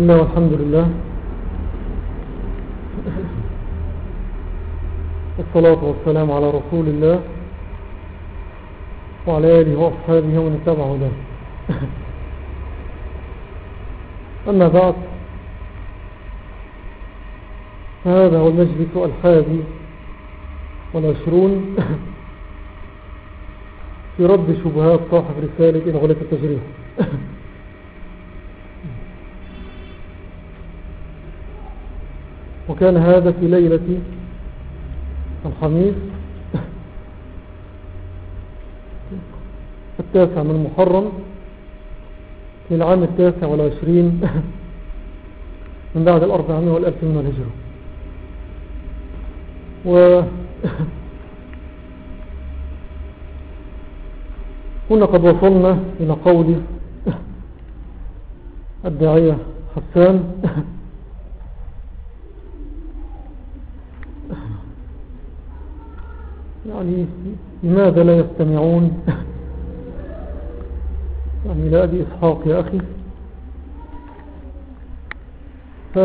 الله والحمد لله. والصلاة والسلام على رسول الله وعلى آله وأصحابه ومن اتبعه له أما بعد هذا هو المجلس الحادي والعشرون في رد شبهات صاحب رسالة إلى غلاة التجريح وكان هذا في ليلة الخميس التاسع من محرم في العام التاسع والعشرين من بعد الأربعمائة والألف من الهجرة. و كنا قد وصلنا إلى قول الداعية حسان. يعني لماذا لا يستمعون؟ يعني لا أبي إسحاق يا أخي. ف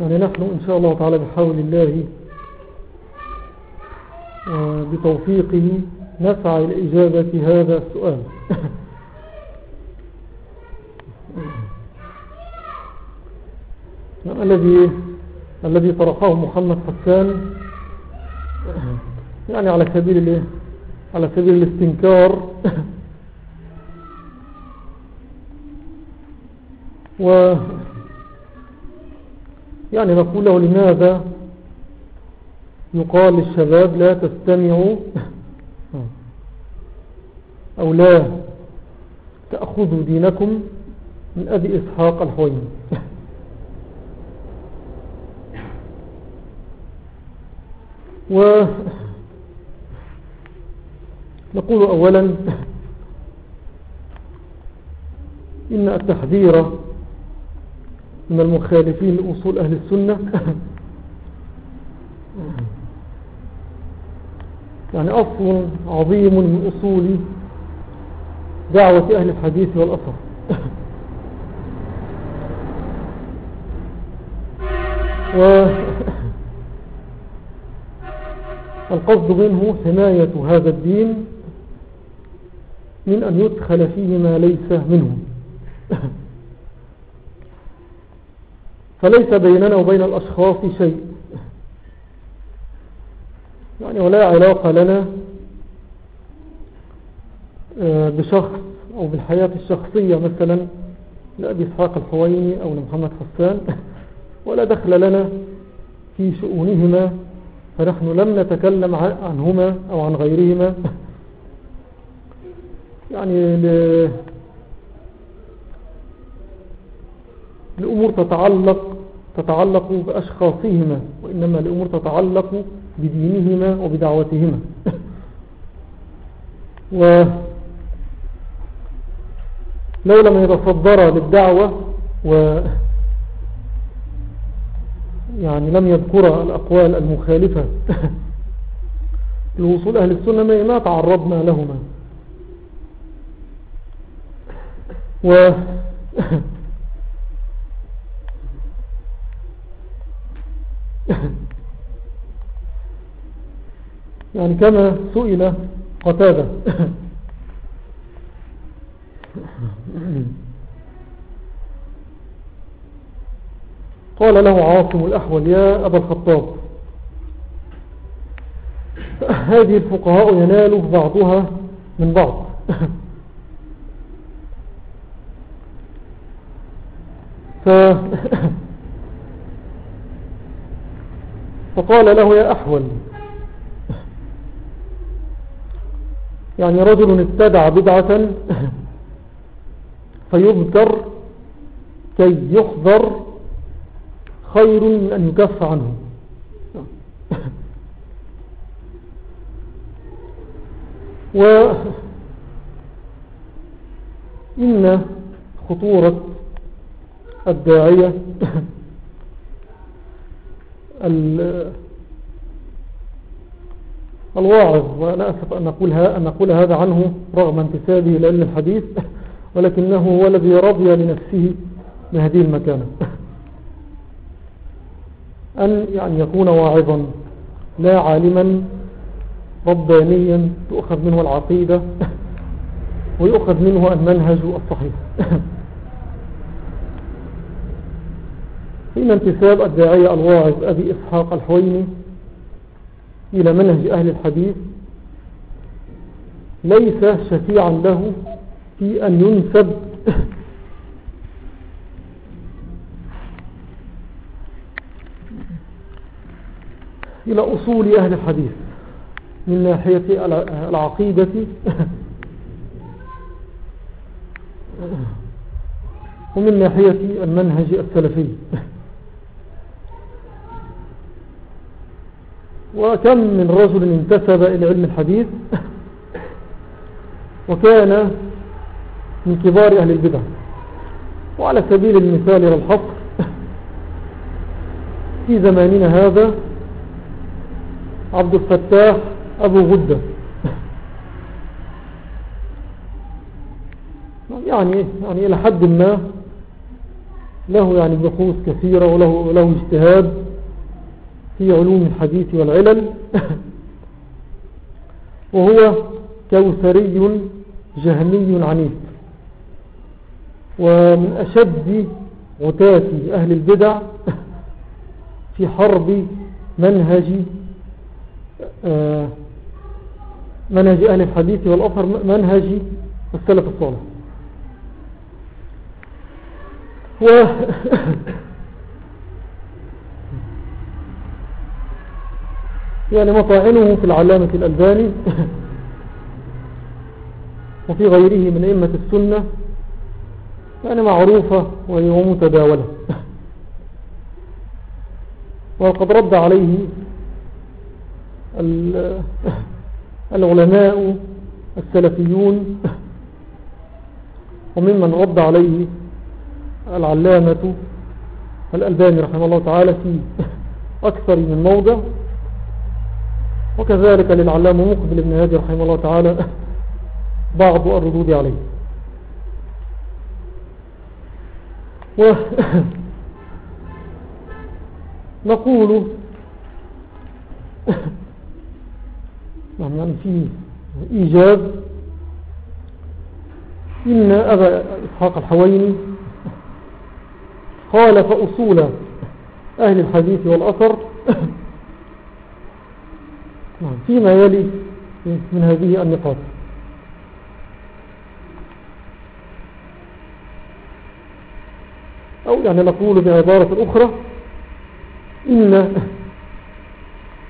يعني نحن إن شاء الله تعالى بحول الله وبتوفيقه نسعى إلى إجابة هذا السؤال. الذي الذي طرحه محمد حسان يعني على سبيل على سبيل الاستنكار. و يعني نقول له لماذا؟ يقال للشباب لا تستمعوا أو لا تأخذوا دينكم من أبي إسحاق الحويني. و نقول أولا إن التحذير من المخالفين لأصول أهل السنة يعني أصل عظيم من أصول دعوة أهل الحديث والأثر. و القصد منه حماية هذا الدين من أن يدخل فيه ما ليس منه. فليس بيننا وبين الأشخاص شيء. يعني ولا علاقة لنا بشخص أو بالحياة الشخصية مثلا لأبي إسحاق الحويني أو لمحمد حسان ولا دخل لنا في شؤونهما فنحن لم نتكلم عنهما أو عن غيرهما. يعني ل... لأمور تتعلق تتعلق بأشخاصهما وإنما لأمور تتعلق بدينهما وبدعوتهما. و لو لم يتصدر للدعوة و يعني لم يذكر الأقوال المخالفة. لوصول أهل السنة ما تعرضنا لهما. و يعني كما سئل قتادة. قال له عاصم الأحول يا أبا الخطاب هذه الفقهاء ينال بعضها من بعض. ف فقال له يا أحول يعني رجل ابتدع بدعة فيذكر كي يحذر خير من أن يكف عنه. وإن خطورة الداعية الواعظ وأنا أسف أن أقول, أن أقول هذا عنه رغم انتسابه لعلم الحديث ولكنه هو الذي رضي لنفسه من هذه المكانة. أن يعني يكون واعظا لا عالما ربانيا تؤخذ منه العقيدة ويؤخذ منه المنهج الصحيح. حين انتساب الداعية الواعظ أبي إسحاق الحويني إلى منهج أهل الحديث ليس شفيعا له في أن ينسب إلى أصول أهل الحديث من ناحية العقيدة. ومن ناحية المنهج السلفي. وكم من رجل انتسب إلى علم الحديث وكان من كبار أهل البدع. وعلى سبيل المثال للحصر في زماننا هذا عبد الفتاح أبو غدة. يعني, يعني إلى حد ما له يعني بحوث كثيرة وله, له اجتهاد في علوم الحديث والعلل. وهو كوثري جهمي عنيف. ومن أشد غتات أهل البدع في حرب منهج منهج أهل الحديث والأثر منهج السلف الصالح و يعني مطاعنه في العلامة الألباني وفي غيره من أئمة السنة يعني معروفة ومتداولة وقد رد عليه العلماء السلفيون وممن رد عليه العلامة الألباني رحمه الله تعالى في أكثر من موضع. وكذلك للعلامة مقبل ابن هادي رحمه الله تعالى بعض الردود عليه. ونقول يعني في إيجاب إن أبا إسحاق الحويني خالف أصول أهل الحديث والأثر. نعم فيما يلي من هذه النقاط. أو يعني نقول بعبارة أخرى إن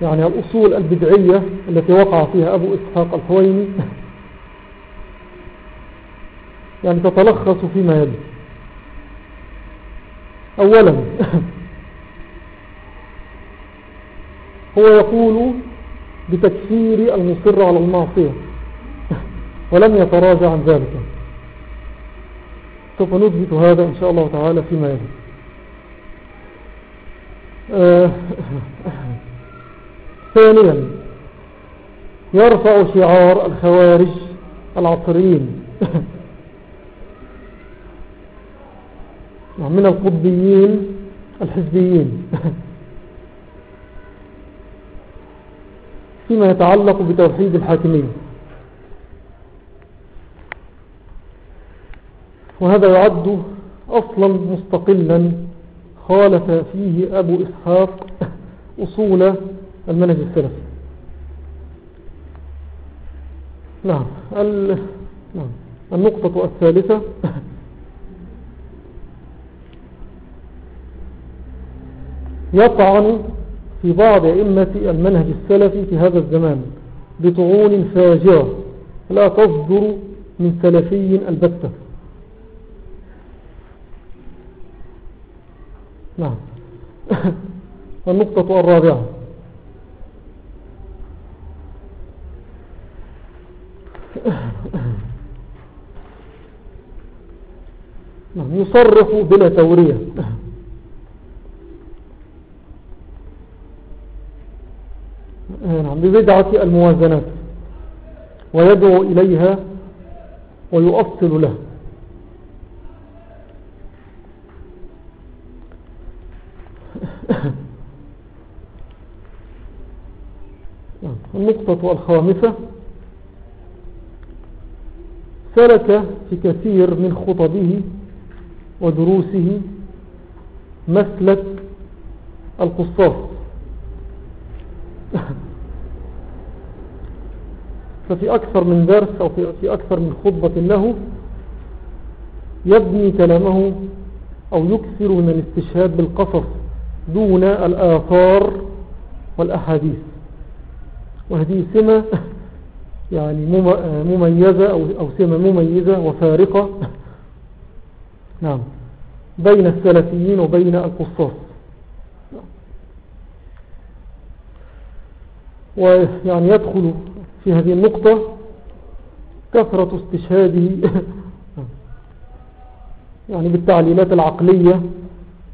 يعني الأصول البدعية التي وقع فيها أبو إسحاق الحويني يعني تتلخص فيما يلي. أولا هو يقول بتكفير المصر على المعصية ولم يتراجع عن ذلك. سوف نثبت هذا إن شاء الله تعالى فيما يلي. آه، ثانيا يرفع شعار الخوارج العصريين من القطبيين الحزبيين. فيما يتعلق بتوحيد الحاكمين. وهذا يعد أصلا مستقلا خالف فيه أبو إسحاق أصول المنهج السلفي نعم. نعم. النقطة الثالثة. يطعن في بعض أئمة المنهج السلفي في هذا الزمان بطعون فاجرة لا تصدر من سلفي البتة. نعم. النقطة الرابعة نعم يصرف بلا تورية. نعم ببدعة الموازنات. ويدعو إليها ويؤصل له. النقطة الخامسة. سلك في كثير من خطبه ودروسه مسلك القصاص. ففي أكثر من درس أو في أكثر من خطبة له يبني كلامه أو يكثر من الاستشهاد بالقصص دون الآثار والأحاديث. وهذه سمة يعني مميزة أو سمة مميزة وفارقة. نعم. بين السلفيين وبين القصاص ويعني يدخل في هذه النقطة كثرة استشهاده. يعني بالتعليلات العقلية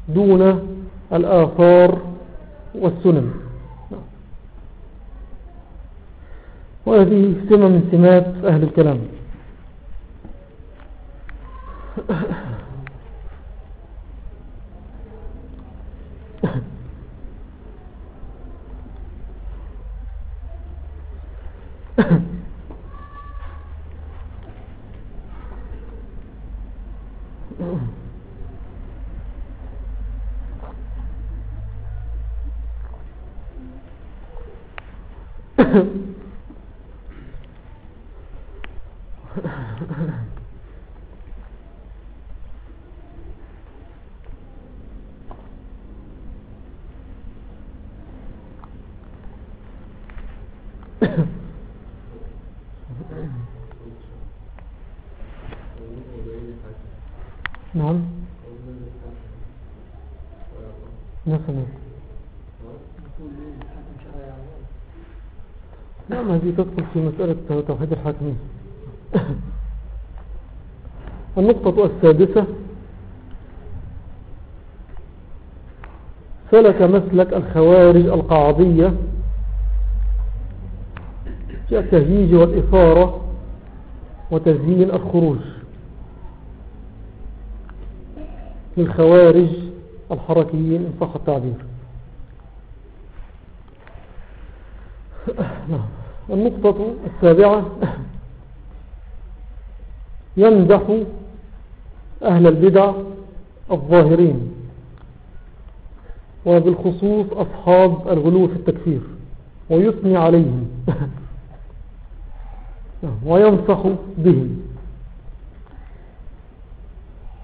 دون الآثار والسنن. وهذه سمة من سمات أهل الكلام. نعم مثلا نعم هذه تدخل في مسألة توحيد الحاكمين. النقطة السادسة سلك مسلك الخوارج القعضية في التهييج والإثارة وتزيين الخروج للخوارج الحركيين إن صح التعبير نعم. النقطة السابعة يمدح أهل البدع الظاهرين وبالخصوص أصحاب الغلو في التكفير ويثني عليهم وينصح بهم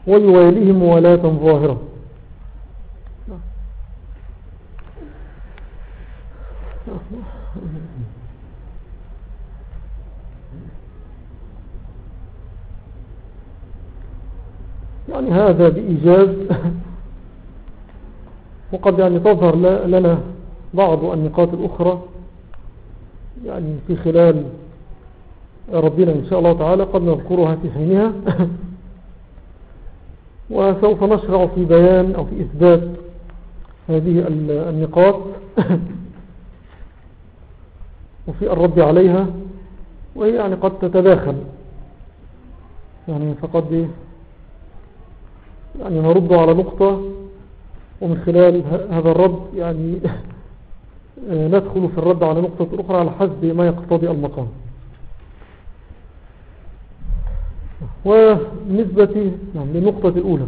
ويواليهم ولاة ظاهرة يعني هذا بإيجاز. وقد يعني تظهر لنا بعض النقاط الأخرى يعني في خلال ربنا إن شاء الله تعالى قد نذكرها في حينها. وسوف نشرع في بيان أو في إثبات هذه النقاط. وفي الرد عليها وهي يعني قد تتداخل. يعني فقد يعني نرد على نقطة ومن خلال هذا الرد يعني ندخل في الرد على نقطة أخرى على حسب ما يقتضي المقام. ونسبة نعم للنقطة الأولى.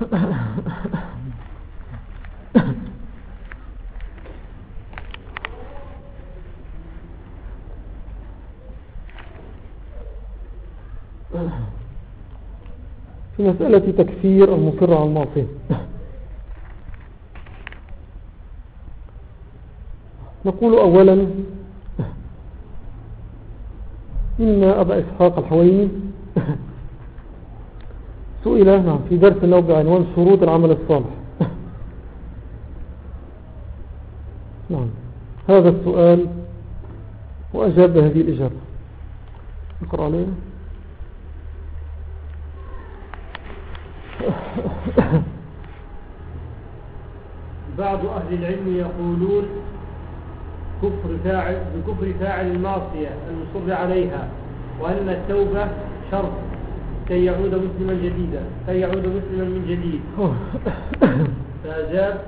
في مسألة تكفير المصر على المعصية. نقول أولا إن أبا إسحاق الحويني سئل نعم في درس له بعنوان شروط العمل الصالح. نعم هذا السؤال وأجاب بهذه الإجابة. نقرأ علينا بعض أهل العلم يقولون كفر فاعل بكفر فاعل المعصية المصر عليها وأن التوبة شرط كي يعود مسلما جديدا كي يعود مسلما من جديد. فأجاب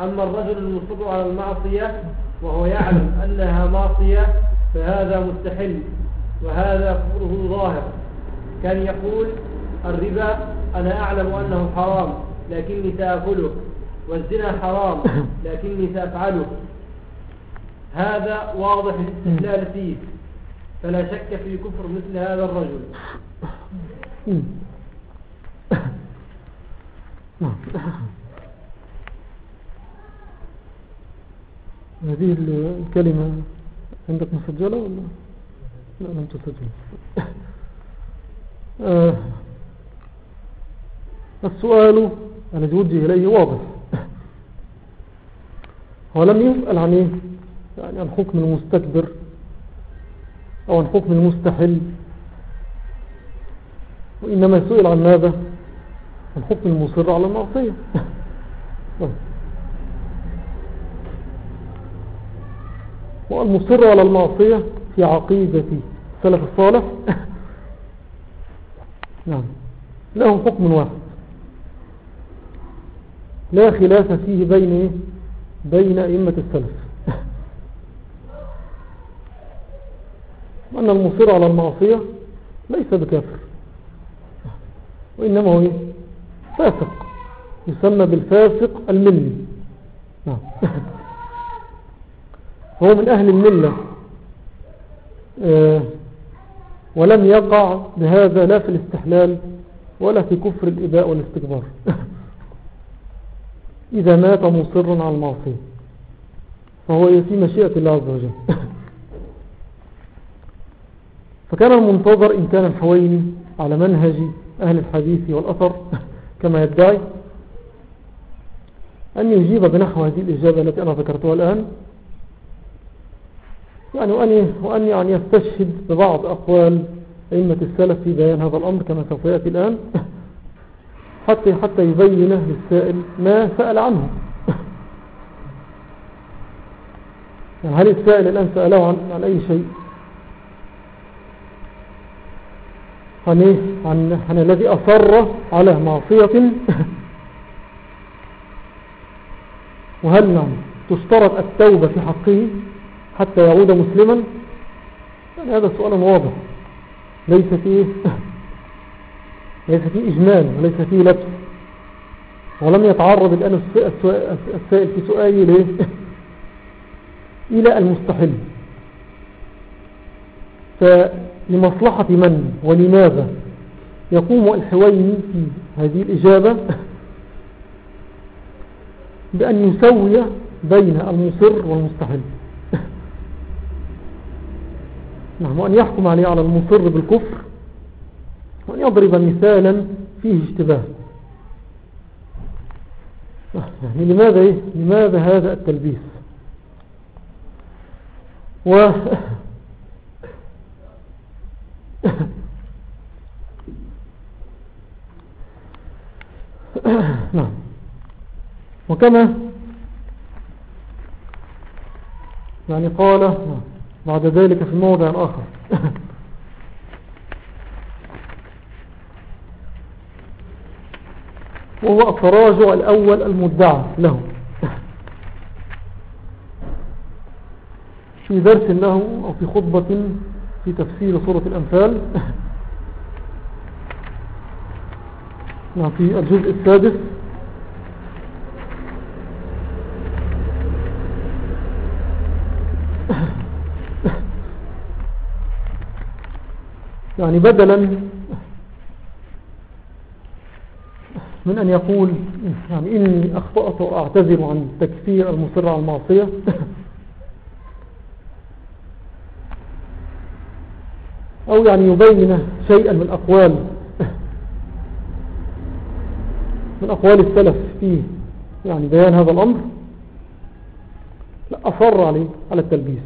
أما الرجل المصر على المعصية وهو يعلم أنها معصية فهذا مستحل وهذا كفره ظاهر. كان يقول الربا أنا أعلم أنه حرام لكني سأكله والزنا حرام لكني سأفعله هذا واضح الاستدلال فيه فلا شك في كفر مثل هذا الرجل. هذه الكلمة عندك مسجلة ولا؟ لا لم تسجل آه، السؤال الذي وجه إليه واضح. ولم يسأل عن إيه؟ يعني عن حكم المستكبر أو عن حكم المستحل. وإنما سئل عن ماذا؟ عن حكم المصر على المعصية. والمصر على المعصية في عقيدة السلف الصالح. نعم. له حكم واحد. لا خلاف فيه بين بين أئمة السلف. وأن المصير على المعصية ليس بكافر. وإنما هو فاسق. يسمى بالفاسق الملي. نعم. هو من أهل الملة. آه، ولم يقع بهذا لا في الاستحلال ولا في كفر الإباء والاستكبار. إذا مات مصرا على المعصية. فهو في مشيئة الله عز وجل. فكان المنتظر إن كان الحويني على منهج أهل الحديث والأثر كما يدعي أن يجيب بنحو هذه الإجابة التي أنا ذكرتها الآن. يعني وأن, وأن يعني يستشهد ببعض أقوال أئمة السلف في بيان هذا الأمر كما سوف يأتي الآن. حتى حتى يبين للسائل ما سأل عنه. يعني هل السائل الآن سأله عن, عن أي شيء؟ عن, إيه؟ عن, عن الذي أصر على معصية. وهل نعم؟ تشترط التوبة في حقه حتى يعود مسلما؟ يعني هذا سؤال واضح. ليس فيه ليس فيه إجمال وليس فيه لبس. ولم يتعرض الآن السائل في سؤالي ليه؟ إلى المستحيل. فلمصلحة من ولماذا يقوم الحويني في هذه الإجابة؟ بأن يسوي بين المصر والمستحيل. نعم وأن يحكم عليه على المصر بالكفر. وأن يضرب مثالا فيه اشتباه. يعني لماذا إيه؟ لماذا هذا التلبيس؟ و نعم. وكما يعني قال نعم بعد ذلك في موضع آخر وهو التراجع الأول المدعى له. في درس له أو في خطبة في تفسير سورة الأنفال. في الجزء السادس. يعني بدلا من أن يقول يعني إني أخطأت وأعتذر عن تكفير المصر على المعصية. أو يعني يبين شيئا من أقوال من أقوال السلف في يعني بيان هذا الأمر. لا أصر عليه على التلبيس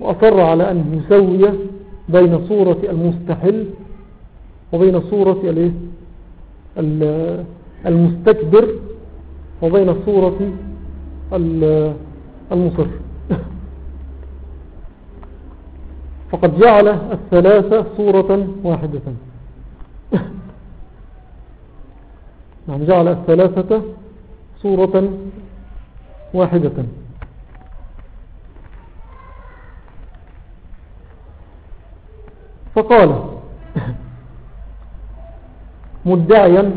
وأصر على أن يسوي بين صورة المستحل وبين صورة المستكبر وبين صورة المصر. فقد جعل الثلاثة صورة واحدة. نعم جعل الثلاثة صورة واحدة. فقال مدعيا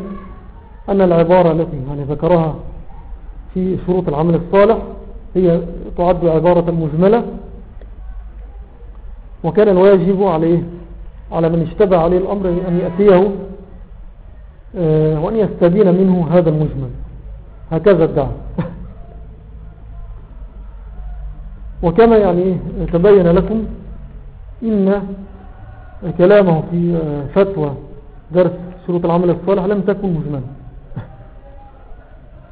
أن العبارة التي يعني ذكرها في شروط العمل الصالح هي تعد عبارة مجملة وكان الواجب عليه على من اشتبع عليه الأمر أن يأتيه آه، وأن يستبين منه هذا المجمل. هكذا ادعى وكما يعني تبين لكم إن كلامه في آه، فتوى درس شروط العمل الصالح لم تكن مجملة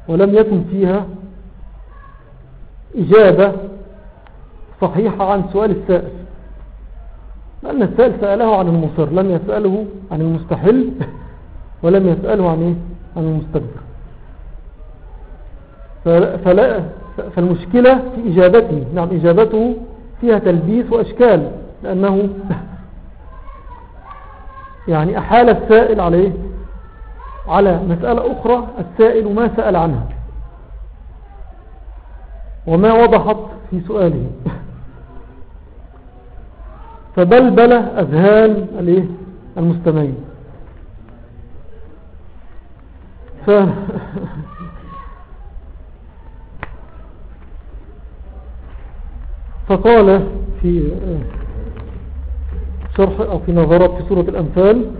ولم يكن فيها إجابة صحيحة عن سؤال السائل. لأن السائل سأله عن المصر لم يسأله عن المستحل ولم يسأله عن, إيه؟ عن المستكبر فلا فالمشكلة في إجابته. نعم إجابته فيها تلبيس وأشكال لأنه يعني أحال السائل عليه على مسألة أخرى السائل ما سأل عنها. وما وضحت في سؤاله. فبلبل أذهان المستمعين. ف... فقال في شرح أو في نظرات في سورة الأنفال.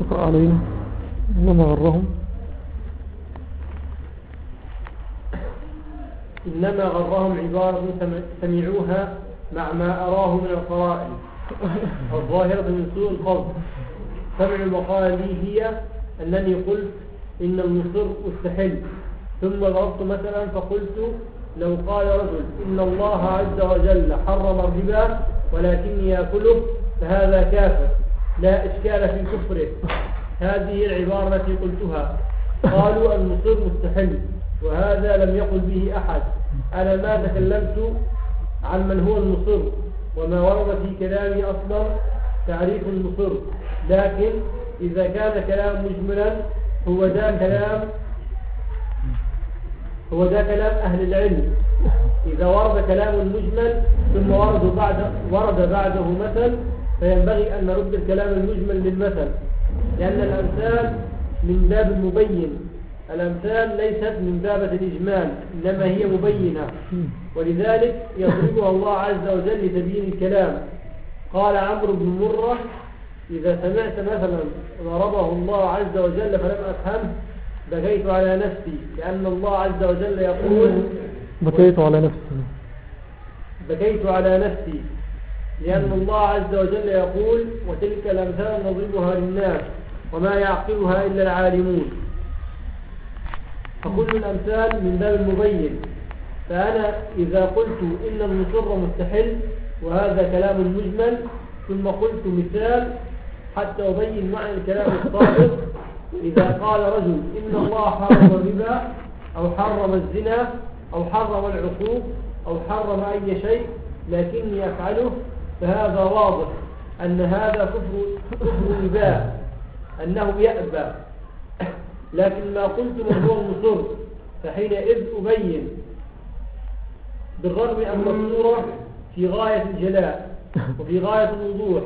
اقرأ علينا. إنما غرهم. إنما غرهم عبارة سمعوها مع ما أراه من القرائن. الظاهرة من سوء سمعوا وقال لي هي أنني قلت إن المصر مستحل ثم ضربت مثلا فقلت لو قال رجل إن الله عز وجل حرم الربا ولكني يأكله فهذا كافر. لا إشكال في كفره. هذه العبارة التي قلتها. قالوا المصر مستحل وهذا لم يقل به أحد. أنا ما تكلمت عن من هو المصر وما ورد في كلامي أصلا تعريف المصر لكن إذا كان كلام مجملا هو ذا كلام هو ذا كلام أهل العلم. إذا ورد كلام مجمل ثم ورد بعد ورد بعده مثل فينبغي أن نرد الكلام المجمل للمثل لأن الأمثال من باب المبين الأمثال ليست من بابة الإجمال إنما هي مبينة. ولذلك يضربها الله عز وجل لتبيين الكلام. قال عمرو بن مرة إذا سمعت مثلا ضربه الله عز وجل فلم أفهمه بكيت على نفسي لأن الله عز وجل يقول بكيت على نفسي. بكيت على نفسي لأن الله عز وجل يقول وتلك الأمثال نضربها للناس وما يعقلها إلا العالمون. فكل الأمثال من باب المبين فأنا إذا قلت إن المصر مستحل وهذا كلام مجمل ثم قلت مثال حتى أبين معنى الكلام الصادق إذا قال رجل إن الله حرم الربا أو حرم الزنا أو حرم العقوق أو حرم أي شيء لكني أفعله فهذا واضح أن هذا كفر الربا أنه يأبى. لكن ما قلت هو المصر فحينئذ أبين بالرغم أن الصورة في غاية الجلاء وفي غاية الوضوح.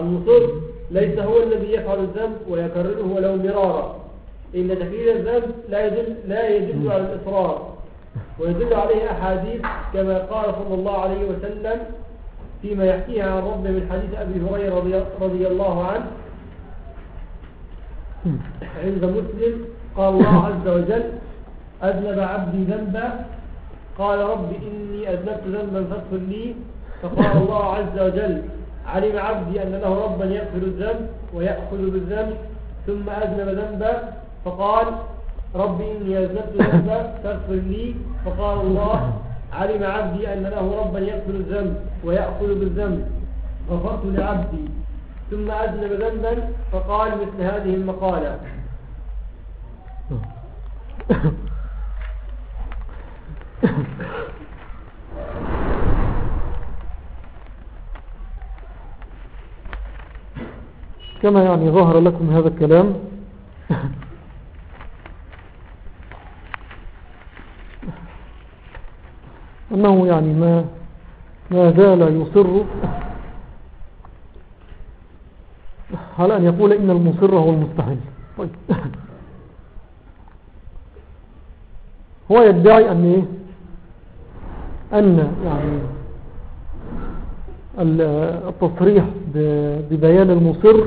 المصر ليس هو الذي يفعل الذنب ويكرره ولو مرارا. إن تكرير الذنب لا يدل, لا يدل على الإصرار ويدل عليه أحاديث كما قال صلى الله عليه وسلم فيما يحكيها عن ربه من حديث أبي هريرة رضي الله عنه. عند مسلم قال الله عز وجل أذنب عبدي ذنبا. قال رب إني أذنبت ذنبا فاغفر لي. فقال الله عز وجل علم عبدي أن له ربا يغفر الذنب ويأخذ بالذنب ثم أذنب ذنبا فقال رب إني أذنبت ذنبا فاغفر لي. فقال الله علم عبدي أن له ربا يغفر الذنب ويأخذ بالذنب غفرت لعبدي. ثم أذنب ذنبا فقال مثل هذه المقالة كما يعني ظهر لكم هذا الكلام. أنه يعني ما ما زال يصر على أن يقول إن المصر هو المستحيل. طيب. هو يدعي أن أن يعني التصريح ببيان المصر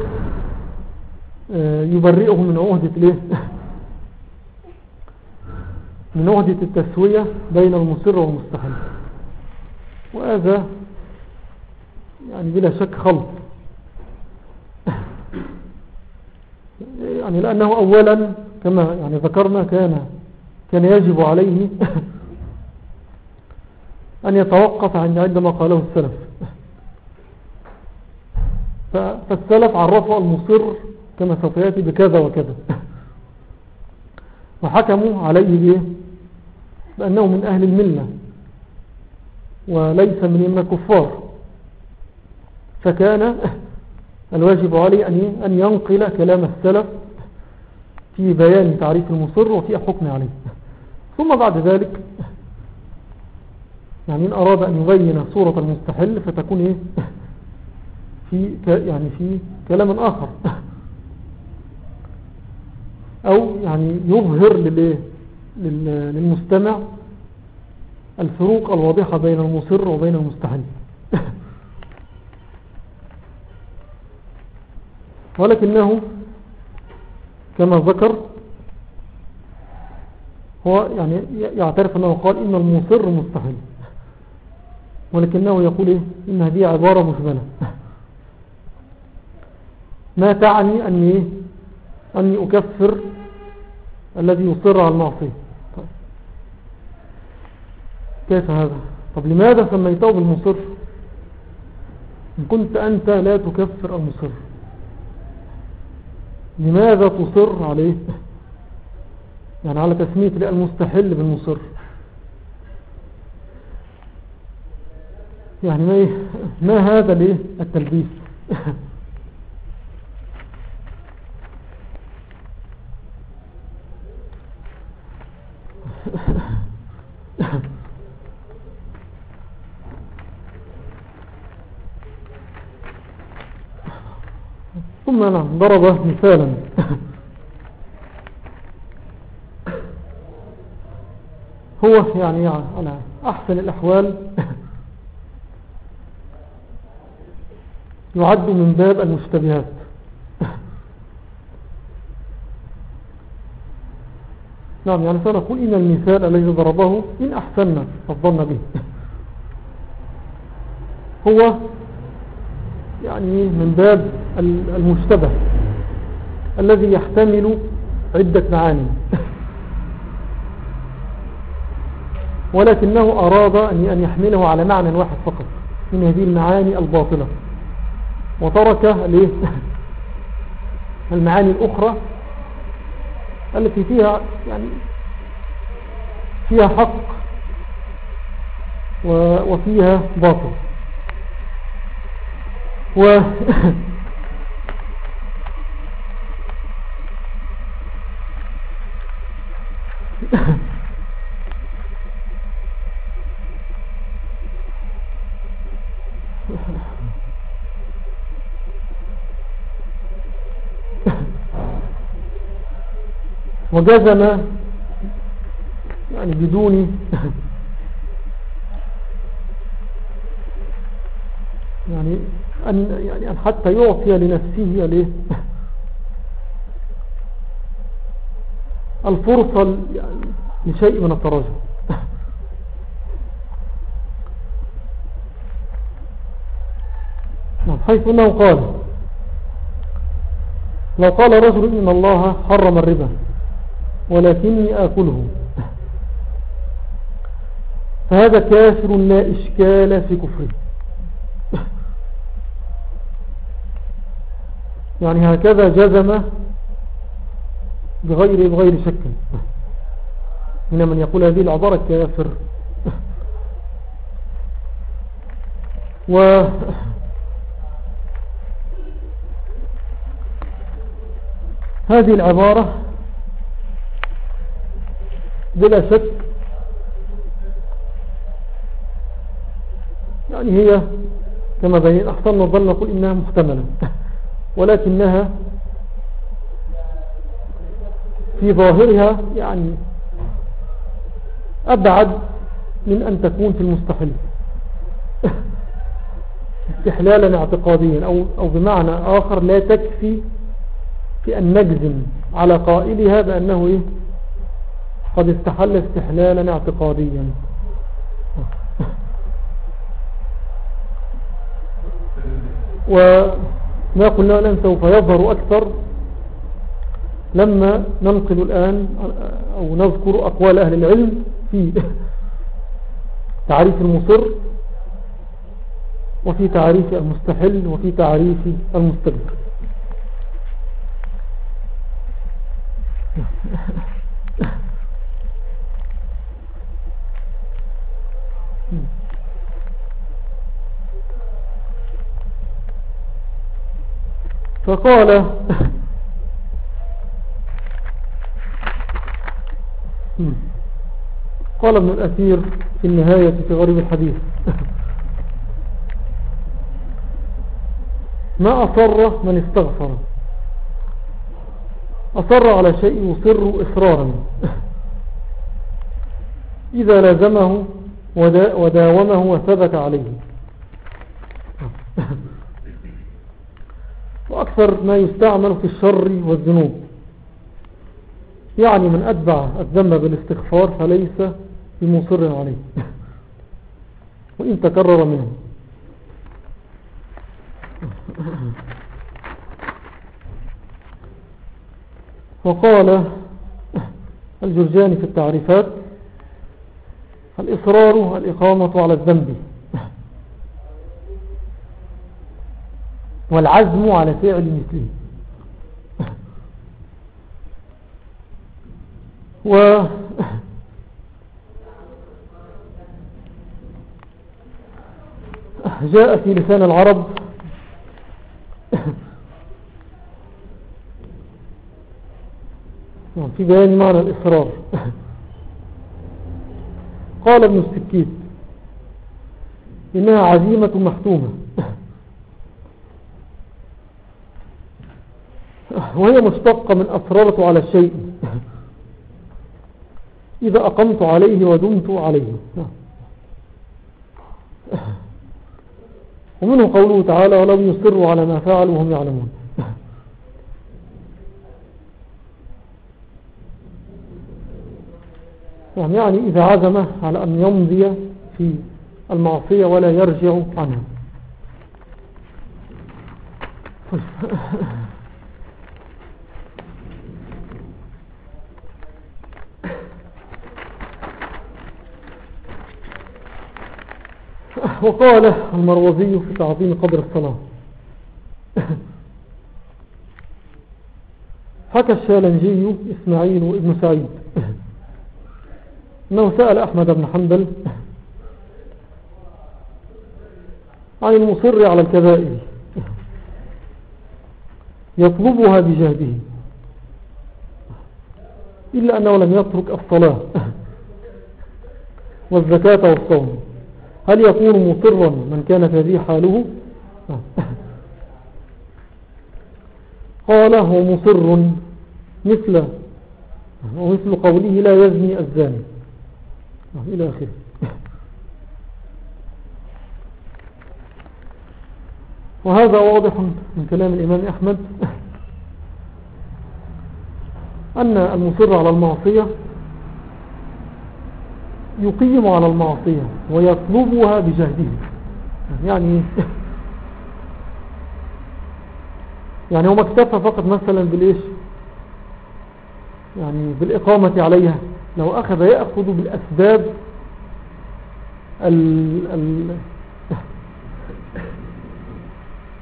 آه، يبرئه من عهدة ليه من عهدة التسوية بين المصر والمستحيل وهذا يعني بلا شك خلط. يعني لأنه أولا كما يعني ذكرنا كان كان يجب عليه أن يتوقف عندما قاله السلف. فالسلف عرفوا المصر كما سوف يأتي بكذا وكذا. وحكموا عليه بأنه من أهل الملة وليس من الكفار. فكان الواجب عليه أن ينقل كلام السلف في بيان تعريف المصر وفي حكم عليه. ثم بعد ذلك يعني إن أراد أن يبين صورة المستحل فتكون إيه؟ في يعني في كلام آخر. أو يعني يظهر للمستمع الفروق الواضحة بين المصر وبين المستحل ولكنه كما ذكر هو يعني يعترف أنه قال إن المصر مستحيل. ولكنه يقول إيه؟ إن هذه عبارة مشبلة ما تعني أني, أني أكفر الذي يصر على المعصية. طيب. كيف هذا؟ طب لماذا سميته بالمصر؟ إن كنت أنت لا تكفر المصر لماذا تصر عليه؟ يعني على تسمية المستحل بالمصر. يعني ما, ما هذا ليه التلبيس ثم نعم ضرب مثالا. هو يعني على أحسن الأحوال. يعد من باب المشتبهات. نعم يعني سنقول إن المثال الذي ضربه إن أحسننا الظن به. هو يعني من باب المشتبه الذي يحتمل عدة معاني. ولكنه أراد أن يحمله على معنى واحد فقط من هذه المعاني الباطلة. وترك المعاني الأخرى التي فيها يعني فيها حق وفيها باطل. و وجزم يعني بدون يعني أن, يعني أن حتى يعطي لنفسه الفرصة يعني لشيء من التراجع. نعم، حيث أنه قال لو قال رجل إن الله حرم الربا ولكني آكله. فهذا كافر لا إشكال في كفره. يعني هكذا جزم بغير بغير شك. من من يقول هذه العبارة كافر. و هذه العبارة بلا شك. يعني هي كما بين أحسن نظل نقول إنها محتملة. ولكنها في ظاهرها يعني أبعد من أن تكون في المستحيل. استحلالا اعتقاديا أو, أو بمعنى آخر لا تكفي في أن نجزم على قائلها بأنه إيه؟ قد استحل استحلالا اعتقاديا. وما قلنا الآن سوف يظهر أكثر لما ننقل الآن أو نذكر أقوال أهل العلم في تعريف المصر وفي تعريف المستحل وفي تعريف المستقبل فقال قال ابن الأثير في النهاية في غريب الحديث ما أصر من استغفر أصر على شيء يصر إصرارا إذا لازمه وداومه وثبت عليه. وأكثر ما يستعمل في الشر والذنوب. يعني من أتبع الذنب بالاستغفار فليس بمصر عليه. وإن تكرر منه. وقال الجرجاني في التعريفات الإصرار الإقامة على الذنب. والعزم على فعل مثله. و جاء في لسان العرب. في بيان معنى الإصرار. قال ابن السكيت إنها عزيمة محتومة. وهي مشتقة من أصررت على الشيء إذا أقمت عليه ودمت عليه. ومنه قوله تعالى ولم يصروا على ما فعلوا وهم يعلمون يعني إذا عزم على أن يمضي في المعصية ولا يرجع عنها. وقال المروزي في تعظيم قدر الصلاة. حكى الشالنجي إسماعيل ابن سعيد. أنه سأل أحمد بن حنبل عن المصر على الكبائر يطلبها بجهده إلا أنه لم يترك الصلاة والزكاة والصوم. هل يكون مصرا من كانت هذه حاله؟ قال هو مصر مثل ومثل قوله لا يزني الزاني. إلى آخره. وهذا واضح من كلام الإمام أحمد أن المصر على المعصية يقيم على المعصية ويطلبها بجهده. يعني يعني هو ما اكتفى فقط مثلا بالإيش؟ يعني بالإقامة عليها. لو أخذ يأخذ بالأسباب ال ال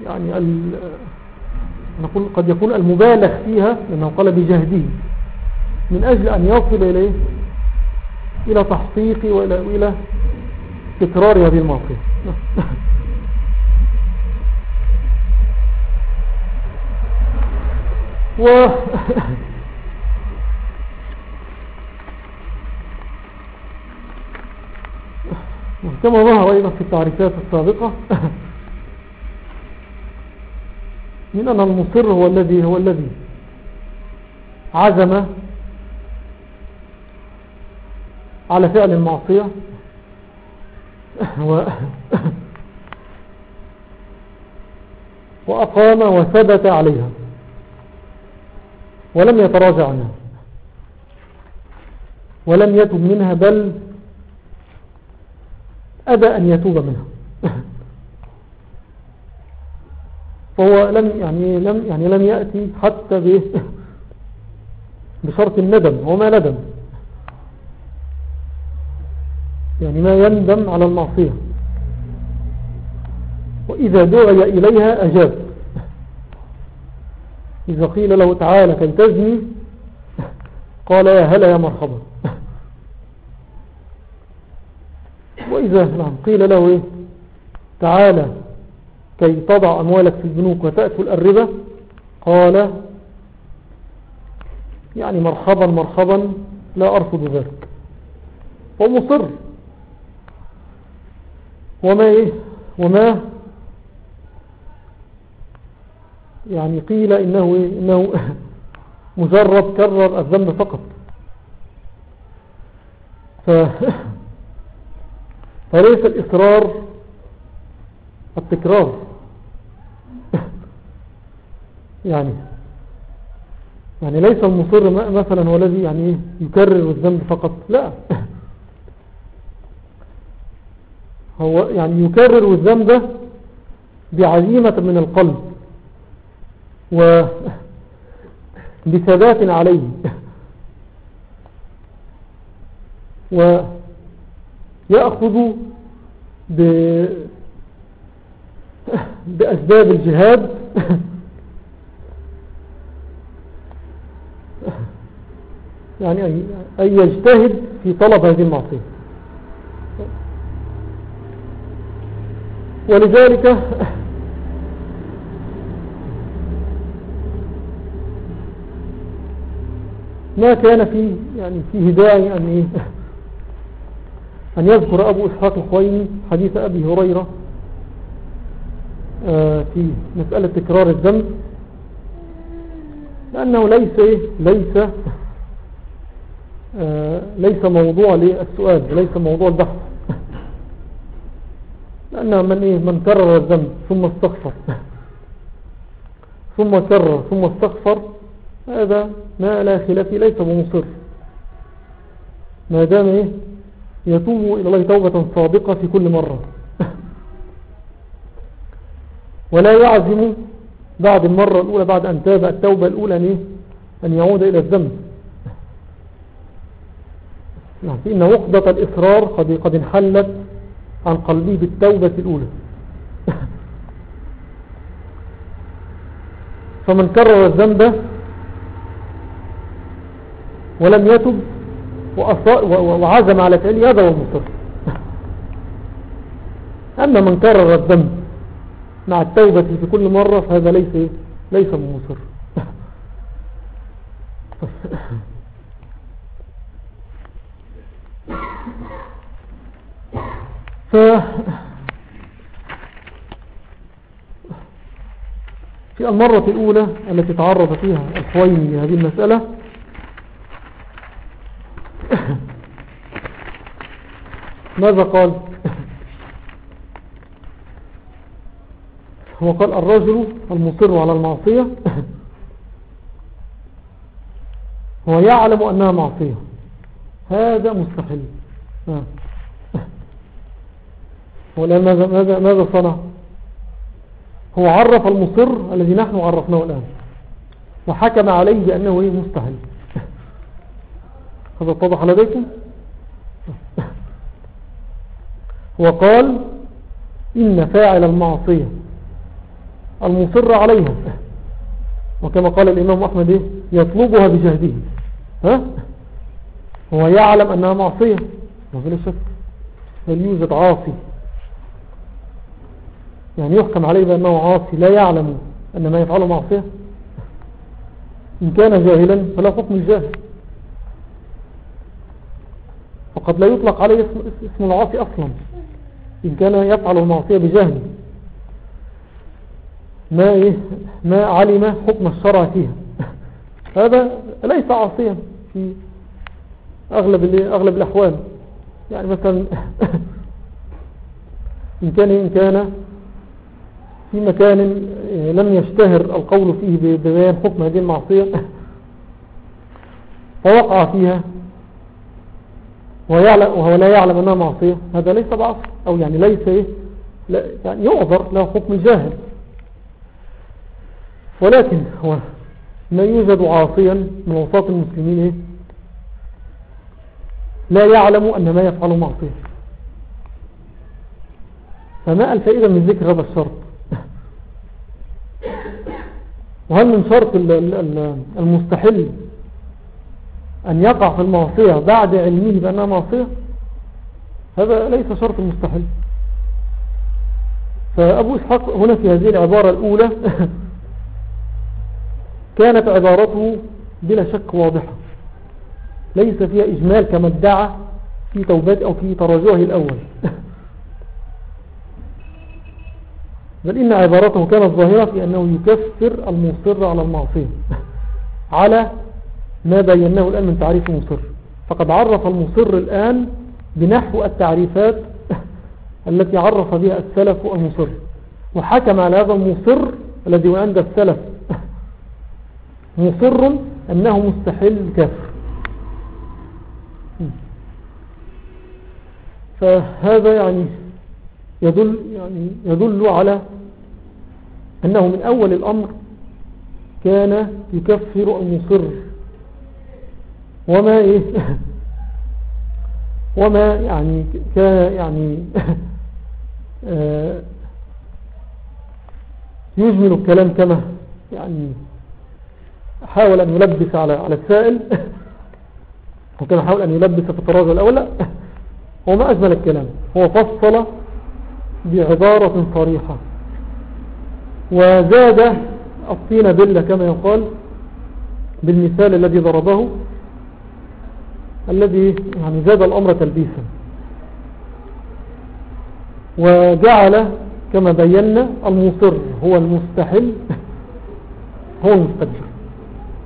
يعني ال نقول قد يكون المبالغ فيها لأنه قال بجهده من أجل أن يصل إليه إلى تحقيق وإلى, وإلى تكرار هذه المعصية و كما ظهر أيضا في التعريفات السابقة. من أن المصر هو الذي هو الذي عزم على فعل المعصية. و وأقام وثبت عليها ولم يتراجع عنها. ولم يتب منها بل أبى أن يتوب منها. فهو لم يعني لم يعني لم يأتي حتى بشرط الندم. وما ندم. يعني ما يندم على المعصية. وإذا دعي إليها أجاب. إذا قيل له تعالى كي تزني قال يا هلا يا مرحبا. وإذا نعم قيل له إيه؟ تعالى كي تضع أموالك في البنوك وتأكل الربا. قال يعني مرحبا مرحبا لا أرفض ذلك. ومصر. وما إيه؟ وما؟ يعني قيل إنه, إيه؟ إنه مجرد كرر الذنب فقط. فليس الإصرار التكرار. يعني يعني ليس المصر مثلا هو الذي يعني يكرر الذنب فقط لا. هو يعني يكرر الذنب بعزيمة من القلب و بثبات عليه. ويأخذ ب... بأسباب الجهاد. يعني أن يجتهد في طلب هذه المعصية. ولذلك ما كان في يعني فيه داعي إيه أن يذكر أبو إسحاق الخويني حديث أبي هريرة آه، في مسألة تكرار الذنب لأنه ليس إيه؟ ليس آه، ليس موضوع للسؤال ليس موضوع البحث. لأنه من, إيه؟ من كرر الذنب ثم استغفر. ثم كرر ثم استغفر هذا ما لا خلاف ليس بمصر. ما دام إيه؟ يتوب إلى الله توبة صادقة في كل مرة. ولا يعزم بعد المرة الأولى بعد أن تاب التوبة الأولى أن, يعود إلى الذنب. نعم فإن وقضة الإصرار قد, قد انحلت عن قلبي بالتوبة الأولى. فمن كرر الذنب ولم يتب وعزم على فعله هذا هو المصر أما من كرر الذنب مع التوبة في كل مرة فهذا ليس ليس مصر. ف في المرة الأولى التي تعرض فيها الخويني لهذه المسألة ماذا قال؟ هو قال الرجل المصر على المعصية هو يعلم أنها معصية. هذا مستحيل. آه. هو الآن ماذا, ماذا, ماذا صنع؟ هو عرف المصر الذي نحن عرفناه الآن. وحكم عليه بأنه مستحيل. هذا اتضح لديكم؟ وقال إن فاعل المعصية المصر عليها. وكما قال الإمام أحمد إيه؟ يطلبها بجهده. ها؟ هو يعلم أنها معصية. وبلا شك. هل يوجد عاصي؟ يعني يحكم عليه بأنه عاصي لا يعلم أن ما يفعله معصية؟ إن كان جاهلا فلا حكم الجاهل. وقد لا يطلق عليه اسم, العاصي أصلا. إن كان يفعل المعصية بجهل. ما, إيه ما علم حكم الشرع فيها. هذا ليس عاصيا في أغلب, أغلب الأحوال. يعني مثلا إن كان, إن كان في مكان لم يشتهر القول فيه ببيان حكم هذه المعصية فوقع فيها وهو لا يعلم أنها معصية. هذا ليس بعصر أو يعني ليس إيه؟ يعني يعذر له حكم الجاهل. ولكن هو ما يوجد عاصيا من وسط المسلمين إيه؟ لا يعلم أن ما يفعل معصية. فما الفائدة من ذكر هذا الشرط؟ وهل من شرط المستحل أن يقع في المعصية بعد علمه بأنها معصية؟ هذا ليس شرط المستحل فأبو إسحاق هنا في هذه العبارة الأولى كانت عبارته بلا شك واضحة. ليس فيها إجمال كما ادعى في توبات أو في تراجعه الأول. بل إن عبارته كانت ظاهرة في أنه يكفر المصر على المعصية. على ما بيناه الآن من تعريف المصر. فقد عرف المصر الآن بنحو التعريفات التي عرف بها السلف المصر وحكم على هذا المصر الذي عند السلف. مصر أنه مستحيل كفر فهذا يعني يدل, يعني يدل على أنه من أول الأمر كان يكفر المصر. وما إيه؟ وما يعني كان يعني آه، يجمل الكلام كما يعني حاول أن يلبس على على السائل. وكان حاول أن يلبس في الطراز الأول لا هو ما أجمل الكلام هو فصل بعبارة صريحة. وزاد الطين بلة كما يقال بالمثال الذي ضربه. الذي يعني زاد الأمر تلبيسا. وجعل كما بينا المصر هو المستحل هو المستجر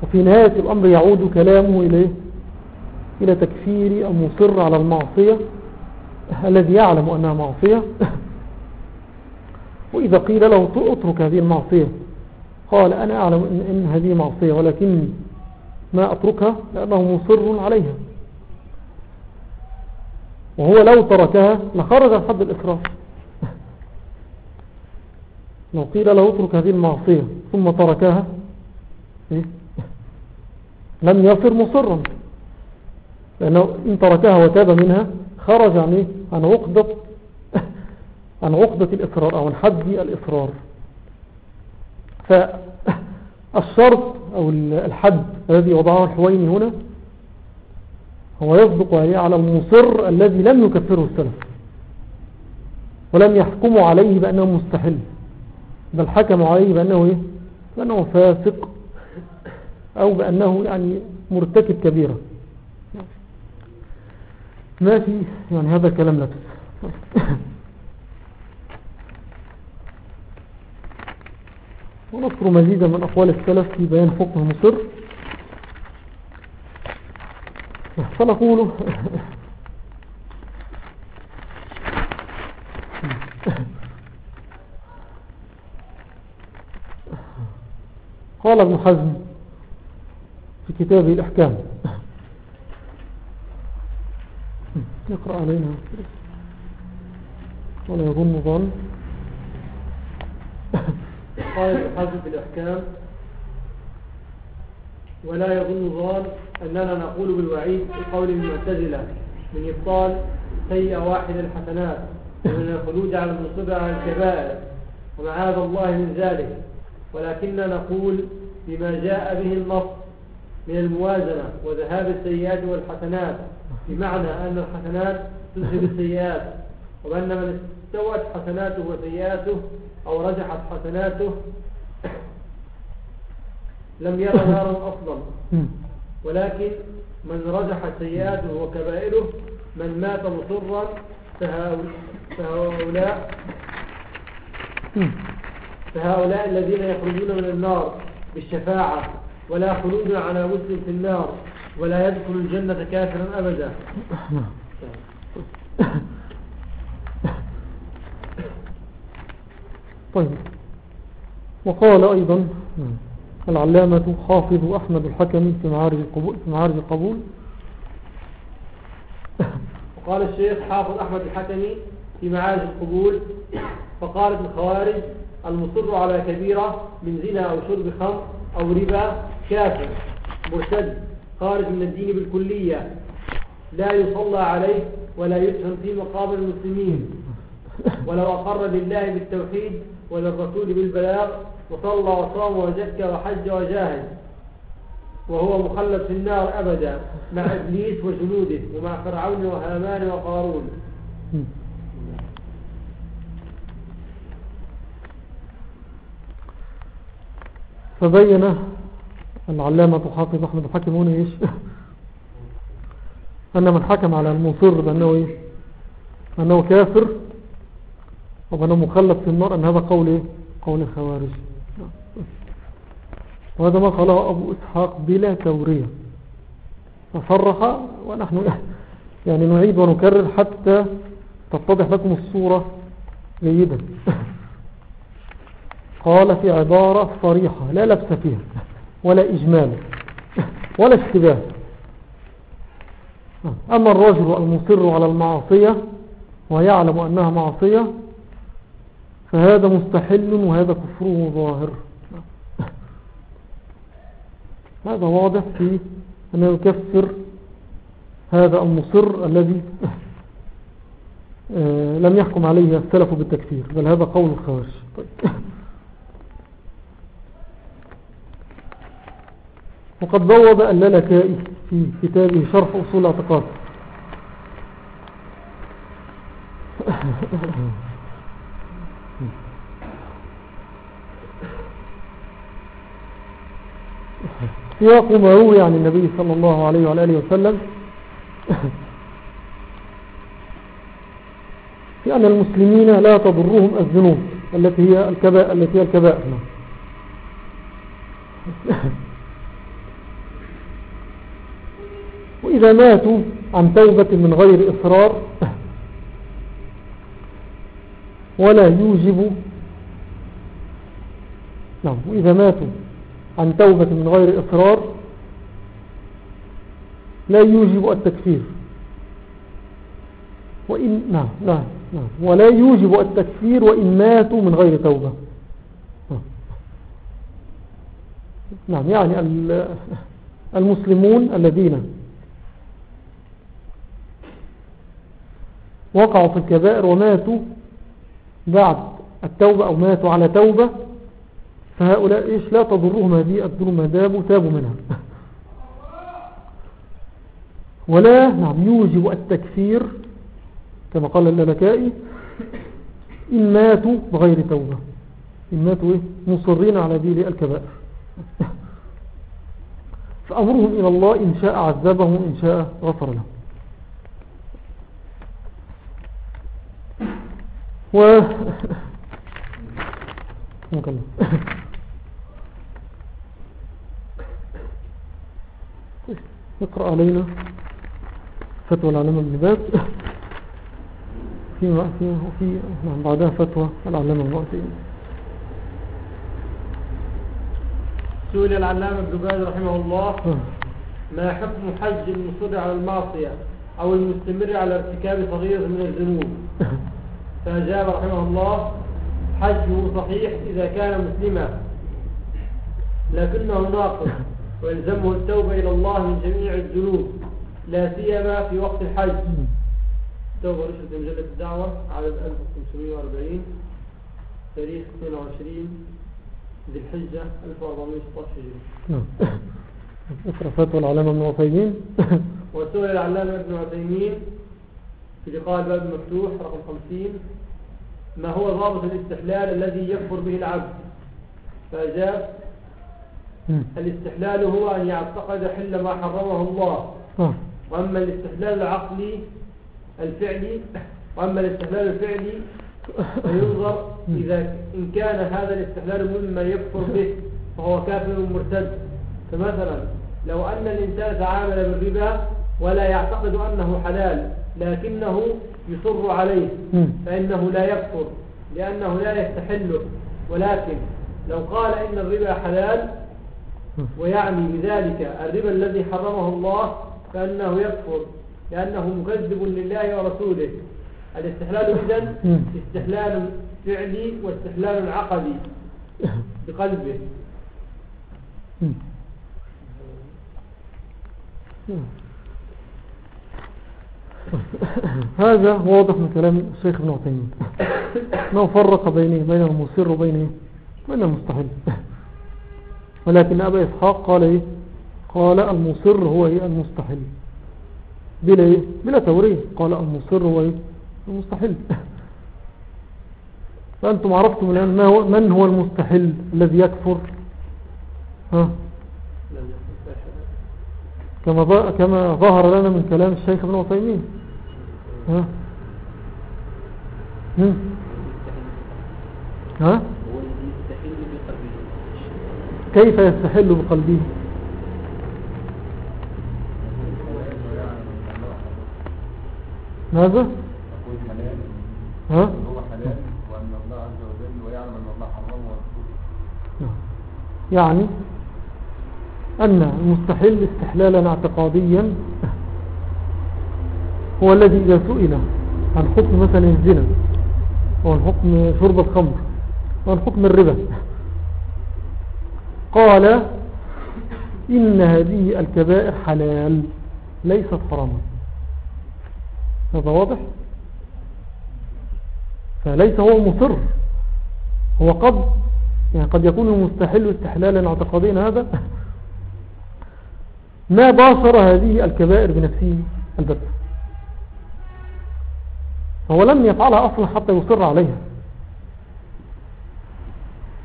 وفي نهاية الأمر يعود كلامه إليه إلى تكفير المصر على المعصية الذي يعلم أنها معصية. وإذا قيل له اترك هذه المعصية قال أنا أعلم إن هذه معصية ولكن ما أتركها لأنه مصر عليها. وهو لو تركها لخرج عن حد الإكراه لو قيل له اترك هذه المعصية ثم تركها إيه؟ لم يصر مصرا لأنه إن تركها وتاب منها خرج عن, إيه؟ عن عقدة عن عقدة الإصرار أو عن حد الإصرار فالشرط أو الحد الذي وضعه الحويني هنا هو يصدق على المصر الذي لم يكفره السلف. ولم يحكموا عليه بأنه مستحل بل حكموا عليه بأنه, إيه؟ بأنه فاسق أو بأنه يعني مرتكب كبيرة. ما في يعني هذا الكلام لبس ونذكر مزيدا من أقوال السلف في بيان حكم مصر. فنقول قال ابن حزم في كتابه الأحكام. يقرأ علينا. ولا يظن ظن. قال ابن حزم في الأحكام ولا يظن ظان أننا نقول بالوعيد في قول المعتزلة من إبطال سيء واحد الحسنات ومن الخلود على المصبع على الكبائر ومعاذ الله من ذلك. ولكننا نقول بما جاء به النص من الموازنة وذهاب السيئات والحسنات بمعنى أن الحسنات تذهب السيئات وأن من استوت حسناته وسيئاته أو رجحت حسناته لم يرى نارا أصلا. ولكن من رجحت سيئاته وكبائره من مات مصرا فهؤلاء فهؤلاء الذين يخرجون من النار بالشفاعة ولا خلود على مسلم في النار ولا يدخل الجنة كافرا أبدا. طيب. وقال أيضا العلامة حافظ أحمد الحكمي في معارج القبول, في معارج القبول. وقال الشيخ حافظ أحمد الحكمي في معارج القبول فقالت الخوارج المصر على كبيرة من زنا أو شرب خمر أو ربا كافر مرتد. خارج من الدين بالكلية. لا يصلى عليه ولا يدفن في مقابر المسلمين. ولو أقر لله بالتوحيد وللرسول بالبلاغ وصلى وصام وزكى وحج وجاهد وهو مخلد في النار أبدا مع إبليس وجنوده ومع فرعون وهامان وقارون. فبين العلامة حافظ أحمد الحكم هنا إيش؟ أن من حكم على المصر بأنه إيه أنه كافر وبأنه مخلف في النار أن هذا قول إيه؟ قول الخوارج. وهذا ما قاله أبو إسحاق بلا تورية. فصرح ونحن يعني نعيد ونكرر حتى تتضح لكم الصورة جيدا. قال في عبارة صريحة لا لبس فيها ولا إجمال ولا اشتباه. أما الرجل المصر على المعصية ويعلم أنها معصية فهذا مستحل وهذا كفره ظاهر. هذا واضح في أنه يكفر هذا المصر الذي لم يحكم عليه السلف بالتكفير بل هذا قول الخوارج طيب. وقد بوض اللالكائي في كتابه شرح أصول الاعتقاد. سياق ما روي عن النبي صلى الله عليه وعلى آله وسلم في أن المسلمين لا تضرهم الذنوب التي هي الكبائر التي هي الكبائر وإذا ماتوا عن توبة من غير إصرار ولا يوجب نعم وإذا ماتوا عن توبة من غير إصرار لا يوجب التكفير. وإن نعم نعم نعم. ولا يوجب التكفير وإن ماتوا من غير توبة. نعم يعني المسلمون الذين وقعوا في الكبائر وماتوا بعد التوبة أو ماتوا على توبة فهؤلاء إيش لا تضرهم هذه الذنوب ما دابوا تابوا منها. ولا نعم يوجب التكفير كما قال اللالكائي إن ماتوا بغير توبة. إن ماتوا إيه؟ مصرين على ذي الكبائر. فأمرهم إلى الله إن شاء عذبهم إن شاء غفر لهم. و مكمل اقرأ علينا فتوى العلامة ابن باز. في في نعم بعدها فتوى العلامة المعتين سئل العلامة ابن باز رحمه الله آه. ما حكم حج المصر على المعصية أو المستمر على ارتكاب صغيرة من الذنوب؟ فأجاب رحمه الله حجه صحيح إذا كان مسلما لكنه ناقص. ويلزمه التوبة إلى الله من جميع الذنوب. لا سيما في وقت الحج. توبة رشد مجلة الدعوة عدد 1540 تاريخ 22 ذي الحجة 1416 هجري. اقرأ فتوى العلامة من عثيمين. وسئل العلامة ابن عثيمين في لقاء الباب المفتوح رقم 50 ما هو ضابط الاستحلال الذي يكفر به العبد؟ فأجاب. الاستحلال هو أن يعتقد حل ما حرمه الله. آه. وأما الاستحلال العقلي الفعلي وأما الاستحلال الفعلي فينظر إذا إن كان هذا الاستحلال مما يكفر به فهو كافر مرتد. فمثلا لو أن الإنسان تعامل بالربا ولا يعتقد أنه حلال لكنه يصر عليه. فإنه لا يكفر لأنه لا يستحله. ولكن لو قال إن الربا حلال ويعني بذلك الربا الذي حرمه الله فأنه يكفر لأنه مكذب لله ورسوله الاستحلال إذن. استحلال فعلي واستحلال عقدي بقلبه. هذا واضح من كلام الشيخ ابن عثيمين انه فرق بين بين المصر وبين إيه؟ بين المستحيل ولكن أبا إسحاق قال إيه؟ قال المصر هو إيه؟ المستحيل. بلا إيه؟ بلا توريه قال المصر هو إيه؟ المستحيل. فأنتم عرفتم الآن ما هو من هو المستحيل الذي يكفر؟ ها؟ كما كما ظهر لنا من كلام الشيخ ابن عثيمين. ها؟ ها هو الذي يستحل بقلبه كيف يستحل بقلبه؟ ماذا؟ ها؟ يعني أن المستحل استحلالا اعتقاديا هو الذي إذا سئل عن حكم مثلا الزنا وعن حكم شرب الخمر وعن حكم الربا. قال إن هذه الكبائر حلال ليست حراما. هذا واضح؟ فليس هو مصر. هو قد يعني قد يكون المستحل استحلالا اعتقاديا هذا. ما باشر هذه الكبائر بنفسه؟ البتة. فهو لم يفعلها أصلا حتى يصر عليها.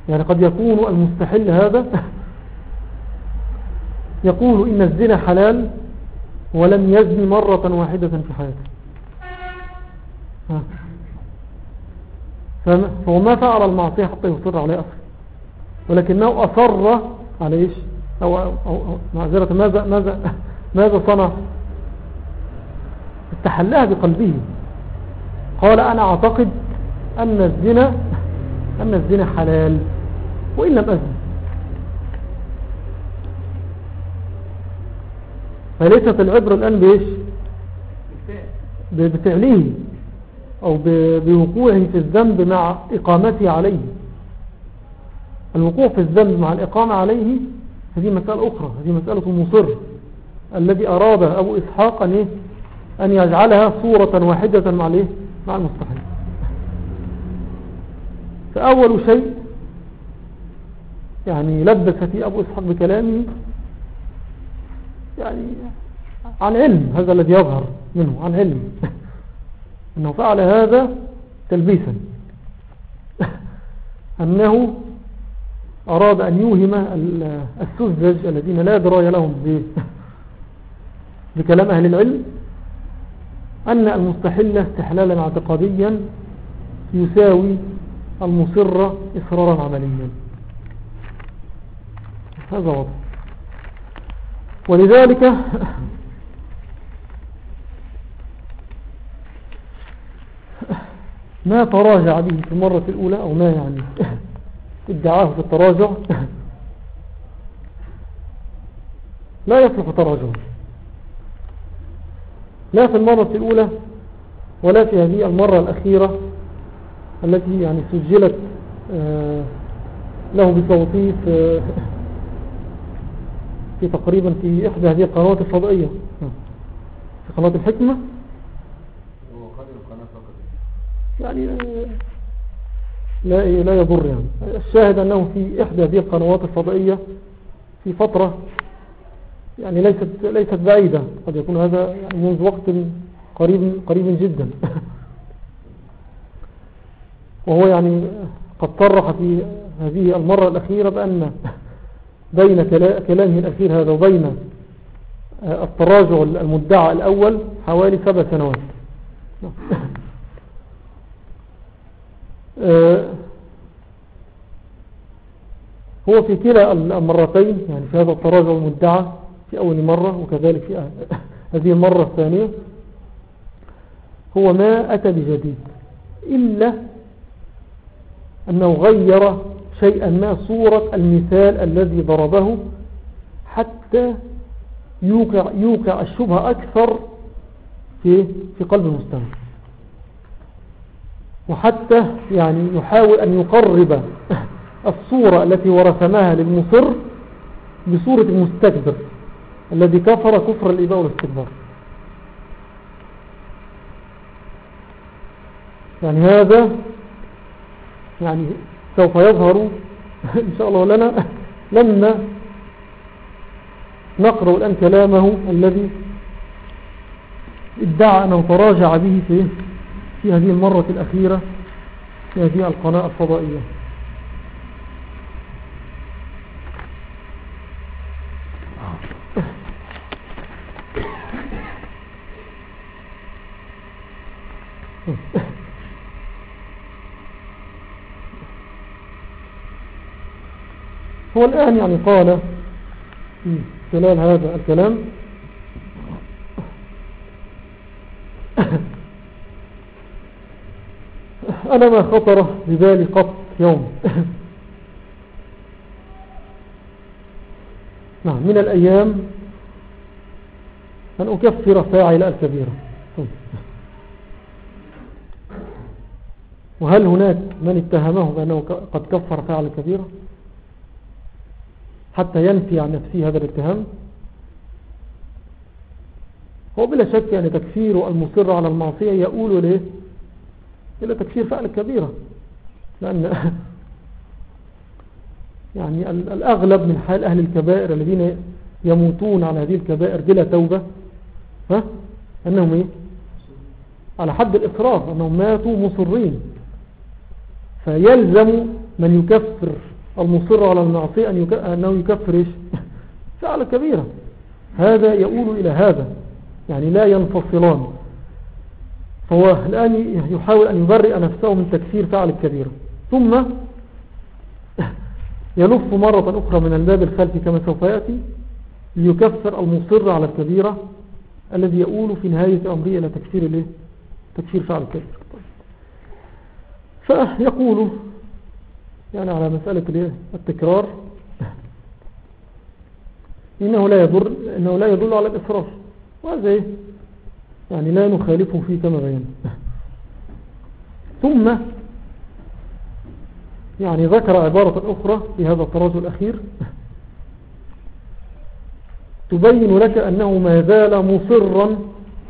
يعني قد يكون المستحل هذا يقول إن الزنا حلال ولم يزني مرة واحدة في حياته. فهو ما فعل المعصية حتى يصر عليها أصلا ولكنه أصر على إيش؟ أو, أو, أو معذرة ماذا, ماذا, ماذا صنع؟ استحلها بقلبه. قال أنا أعتقد أن الزنا أن الزنا حلال. وإن لم أزن فليست العبرة الآن بإيش؟ ب- بفعله أو بوقوعه في الذنب مع إقامته عليه. الوقوع في الذنب مع الإقامة عليه هذه مسألة أخرى هذه مسألة مصر. الذي أراد أبو إسحاق أن, إيه؟ أن يجعلها صورة واحدة مع؟ مع المستحيل. فأول شيء يعني لبس في أبو إسحاق بكلامه يعني عن علم هذا الذي يظهر منه عن علم. أنه فعل هذا تلبيسا. أنه أراد أن يوهم ال- السذج الذين لا دراية لهم بكلام أهل العلم أن المستحل استحلالا اعتقاديا يساوي المصر إصرارا عمليا. هذا واضح ولذلك ما تراجع به في المرة الأولى أو ما يعني ادعاه في التراجع لا يصلح تراجع لا في المرة الأولى ولا في هذه المرة الأخيرة التي يعني سجلت آه، له بصوتي في تقريبا في إحدى هذه القنوات الفضائية. في قناة الحكمة. هو قادر القناة فقط. يعني آه، لا لا يضر يعني. الشاهد أنه في إحدى هذه القنوات الفضائية في فترة يعني ليست, ليست بعيدة. قد يكون هذا يعني منذ وقت قريب, قريب جدا. وهو يعني قد صرح في هذه المرة الأخيرة بأن بين كلامه الأخير هذا وبين التراجع المدعى الأول حوالي سبع سنوات. آه، هو في كلا المرتين يعني في هذا التراجع المدعى في أول مرة وكذلك في هذه المرة الثانية. هو ما أتى بجديد إلا أنه غير شيئا ما صورة المثال الذي ضربه حتى يوقع, يوقع الشبهة أكثر في, في قلب المستمع. وحتى يعني يحاول أن يقرب الصورة التي ورسمها للمصر بصورة المستكبر الذي كفر كفر الإباء والاستكبار. يعني هذا يعني سوف يظهر إن شاء الله لنا لما نقرأ الآن كلامه الذي ادعى أنه تراجع به في, في هذه المرة الأخيرة في هذه القناة الفضائية. هو الآن يعني قال خلال هذا الكلام أنا ما خطر ببالي قط يوم. نعم من الأيام أن أكفر فاعل الكبيرة. وهل هناك من اتهمه بأنه قد كفر فاعل الكبيرة؟ حتى ينفي عن نفسه هذا الاتهام هو بلا شك يعني تكفير المصر على المعصية يقول له إلى تكفير فعل كبيرة لأن يعني الأغلب من حال أهل الكبائر الذين يموتون على هذه الكبائر بلا توبة ها؟ أنهم إيه؟ على حد الإصرار أنهم ماتوا مصرين فيلزم من يكفر المصر على المعصية أنه يكفر فعل كبيرة هذا يقول إلى هذا. يعني لا ينفصلان. فهو الآن يحاول أن يبرئ نفسه من تكفير فعل الكبيرة ثم يلف مرة أخرى من الباب الخلفي كما سوف يأتي ليكفر المصر على الكبيرة الذي يقول في نهاية أمره إلى تكفير, تكفير فعل الكبيرة فيقول يعني على مسألة التكرار. إنه لا يدل, إنه لا يدل على الإصرار وهذا إيه؟ يعني لا نخالفه فيه كما بينا ثم يعني ذكر عبارة أخرى في هذا الطراز الأخير. تبين لك أنه ما زال مصرا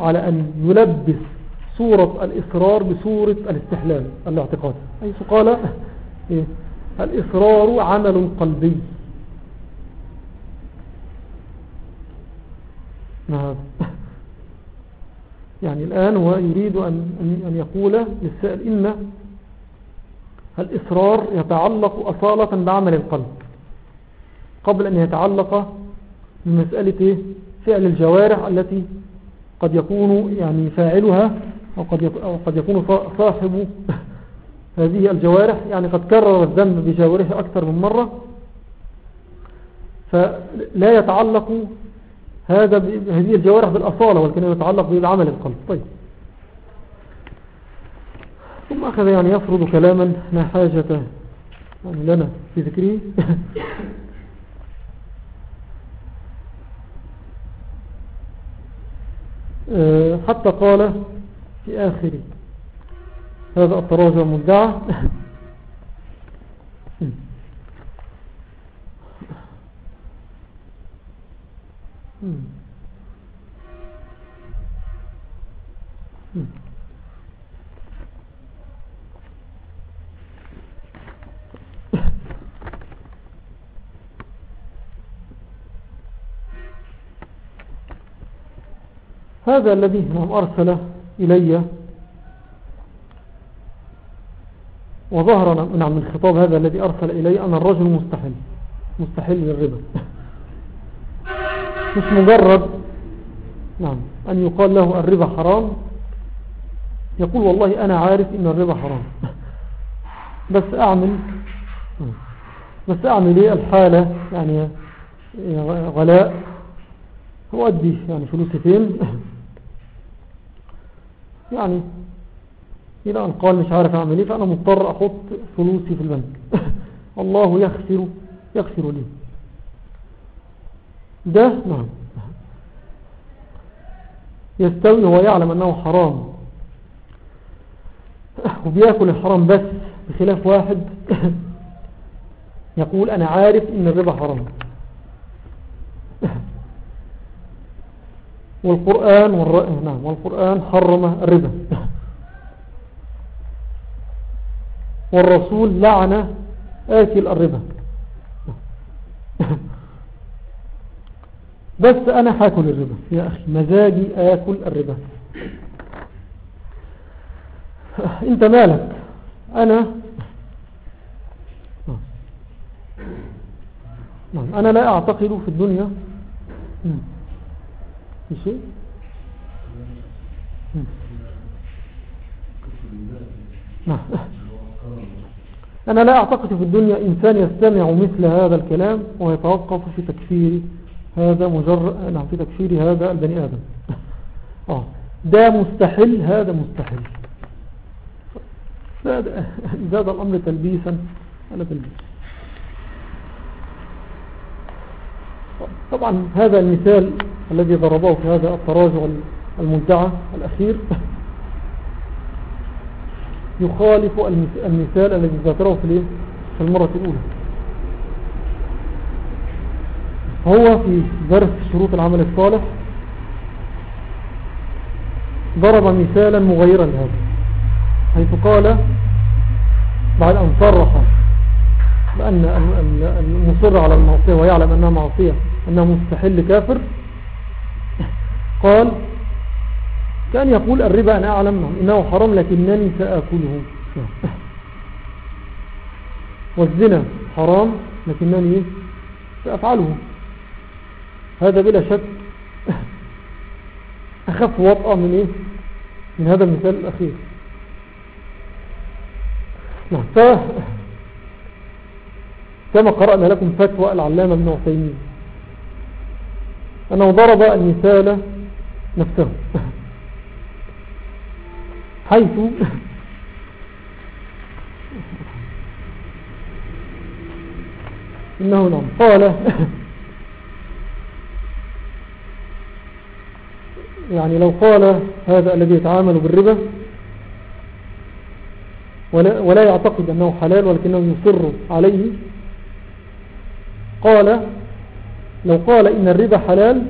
على أن يلبس صورة الإصرار بصورة الاستحلال الاعتقاد. حيث قال إيه؟ الإصرار عمل قلبي. نعم. يعني الآن هو يريد أن, يقول للسائل إن الإصرار يتعلق أصالة بعمل القلب. قبل أن يتعلق بمسألة فعل الجوارح التي قد يكون يعني فاعلها أو قد يكون صاحب هذه الجوارح يعني قد كرر الذنب بجوارحه أكثر من مرة. فلا يتعلق هذا هذه الجوارح بالأصالة ولكن يتعلق بالعمل القلب. طيب. ثم أخذ يعني يفرض كلاما لا حاجة يعني لنا في ذكره. آه، حتى قال في آخر هذا التراجع المدعى. هذا الذي أرسل إلي وظهر نعم من خطاب هذا الذي أرسل إلي أن الرجل مستحل مستحل للربا. مش مجرد نعم أن يقال له الربا حرام يقول والله أنا عارف إن الربا حرام. بس أعمل بس أعمل إيه؟ الحالة يعني غلاء أؤدي يعني فلوسي فين يعني إلى أن قال مش عارف أعمل إيه فأنا مضطر أحط فلوسي في البنك. الله يخسر يخسر لي. ده نعم. يستوي هو يعلم أنه حرام. وبيأكل الحرام بس بخلاف واحد. يقول أنا عارف إن الربا حرام. والقرآن والر... نعم والقرآن حرم الربا. والرسول لعن آكل الربا. بس أنا حاكل الربا. يا أخي مزاجي آكل الربا. أنت مالك؟ أنا؟ نعم أنا لا أعتقد في الدنيا. في شيء؟ نعم. أنا لا أعتقد في الدنيا إنسان يستمع مثل هذا الكلام ويتوقف في تكفير هذا مجرد نعم في تكفير هذا البني آدم. آه ده مستحل هذا مستحل زاد الأمر تلبيسا على تلبيس. طبعا هذا المثال الذي ضربه في هذا التراجع المدعى الأخير. يخالف المثال الذي ذكره في المرة الأولى. هو في درس شروط العمل الصالح ضرب مثالا مغيرا لهذا حيث قال بعد أن صرح بأن المصر على المعصية ويعلم أنها معصية أنها مستحل كافر قال كان يقول الربا أنا أعلم إنه حرام لكنني سأكله. والزنا حرام لكنني سأفعله. هذا بلا شك أخف وطأ من إيه؟ من هذا المثال الأخير. ف كما قرأنا لكم فتوى العلامة ابن عثيمين. أنه ضرب المثال نفسه. حيث إنه نعم. قال يعني لو قال هذا الذي يتعامل بالربا ولا, ولا يعتقد أنه حلال ولكنه يصر عليه قال لو قال إن الربا حلال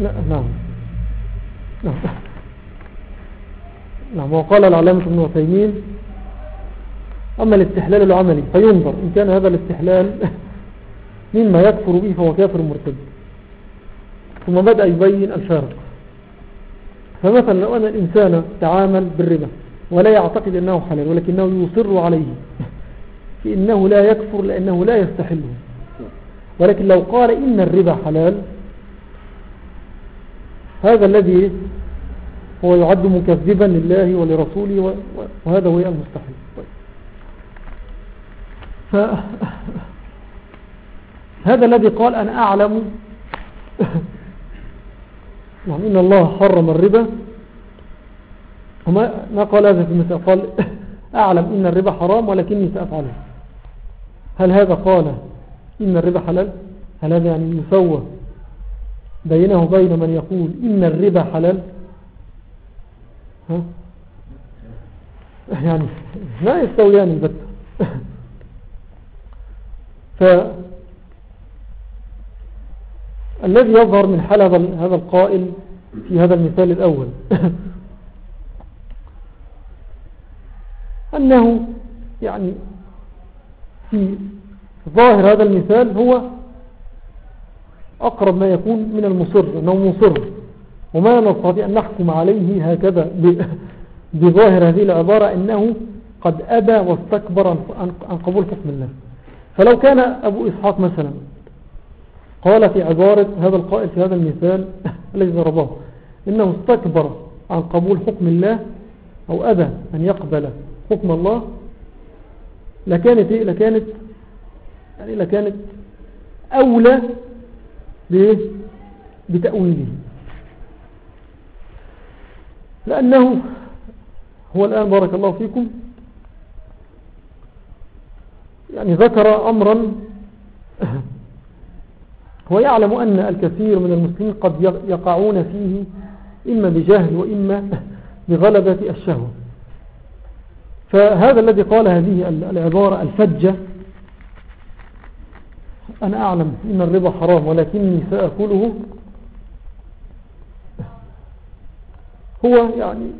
لا نعم. نعم. نعم وقال العلامة ابن وثيمين أما الاستحلال العملي فينظر إن كان هذا الاستحلال مما يكفر به فهو كافر مرتد. ثم بدأ يبين الفارق فمثلا لو أن الإنسان تعامل بالربا ولا يعتقد أنه حلال ولكنه يصر عليه فإنه لا يكفر لأنه لا يستحله. ولكن لو قال إن الربا حلال هذا الذي هو يعد مكذبا لله ولرسوله وهذا هو المستحيل. طيب. هذا الذي قال أنا أعلم. نعم إن الله حرم الربا. وما ما قال هذا في المساء قال أعلم إن الربا حرام ولكني سأفعله. هل هذا قال إن الربا حلال؟ هل هذا يعني يسوى بينه وبين من يقول إن الربا حلال؟ يعني لا يستويان البتة ف الذي يظهر من حال هذا القائل في هذا المثال الأول. أنه يعني في ظاهر هذا المثال هو أقرب ما يكون من المصر أنه مصر. وما نستطيع أن نحكم عليه هكذا بظاهر هذه العبارة أنه قد أبى واستكبر عن- قبول حكم الله فلو كان أبو إسحاق مثلا قال في عبارة هذا القائل في هذا المثال الذي ضربه إنه استكبر عن قبول حكم الله أو أبى أن يقبل حكم الله لكانت إيه؟ لكانت يعني لكانت أولى؟ بتأويله لأنه هو الآن بارك الله فيكم يعني ذكر أمرا هو يعلم أن الكثير من المسلمين قد يقعون فيه إما بجهل وإما بغلبة الشهوة. فهذا الذي قال هذه العبارة الفجة أنا أعلم إن الربا حرام ولكني سأكله هو يعني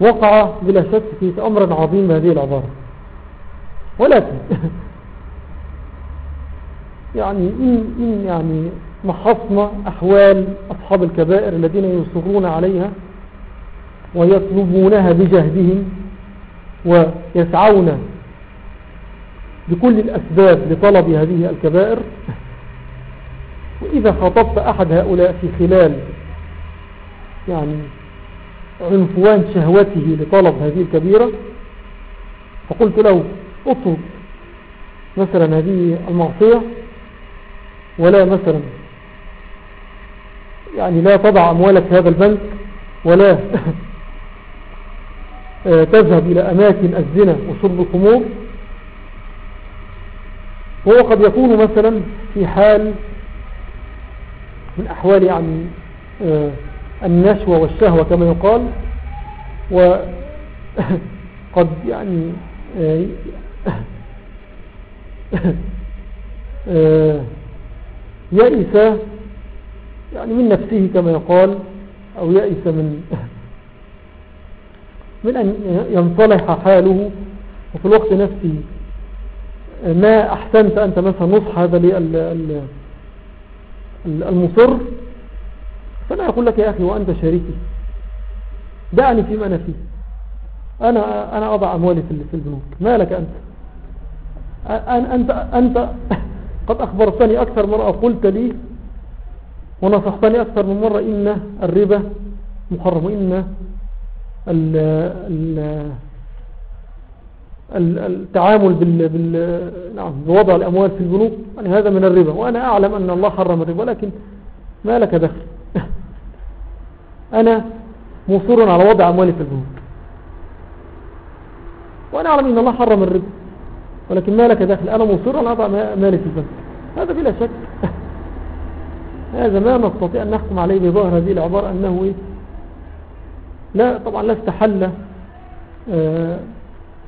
وقع بلا شك في أمر عظيم هذه العبارة. ولكن يعني إن, إن يعني محصنا أحوال أصحاب الكبائر الذين يصرون عليها ويطلبونها بجهدهم ويسعون بكل الأسباب لطلب هذه الكبائر وإذا خاطبت أحد هؤلاء في خلال يعني عنفوان شهوته لطلب هذه الكبيرة فقلت له اطلب مثلا هذه المعصية ولا مثلا يعني لا تضع أموالك في هذا البنك ولا تذهب إلى أماكن الزنا وشرب الخمور. هو قد يكون مثلا في حال من أحوال يعني النشوة والشهوة كما يقال. وقد يعني يئس يعني من نفسه كما يقال أو يئس من من أن ينصلح حاله. وفي الوقت نفسه ما أحسنت أنت مثلا نصح هذا المصر فلا يقول لك يا أخي وأنت شريكي. دعني فيما أنا فيه. أنا, أنا أضع أموالي في البنوك. ما لك أنت أنت, أنت قد أخبرتني أكثر مرة قلت لي ونصحتني أكثر من مرة إن الربا محرم إن ال ال التعامل بال بال نعم بوضع الأموال في البنوك. يعني هذا من الربا. وأنا أعلم أن الله حرم الربا لكن ما لك دخل؟ أنا مصر على وضع أموالي في البنوك. وأنا أعلم أن الله حرم الربا ولكن ما لك دخل؟ أنا مصر على وضع مالي في البنك. هذا بلا شك. هذا ما نستطيع أن نحكم عليه بظاهر هذه العبارة أنه إيه؟ لا طبعا لا استحل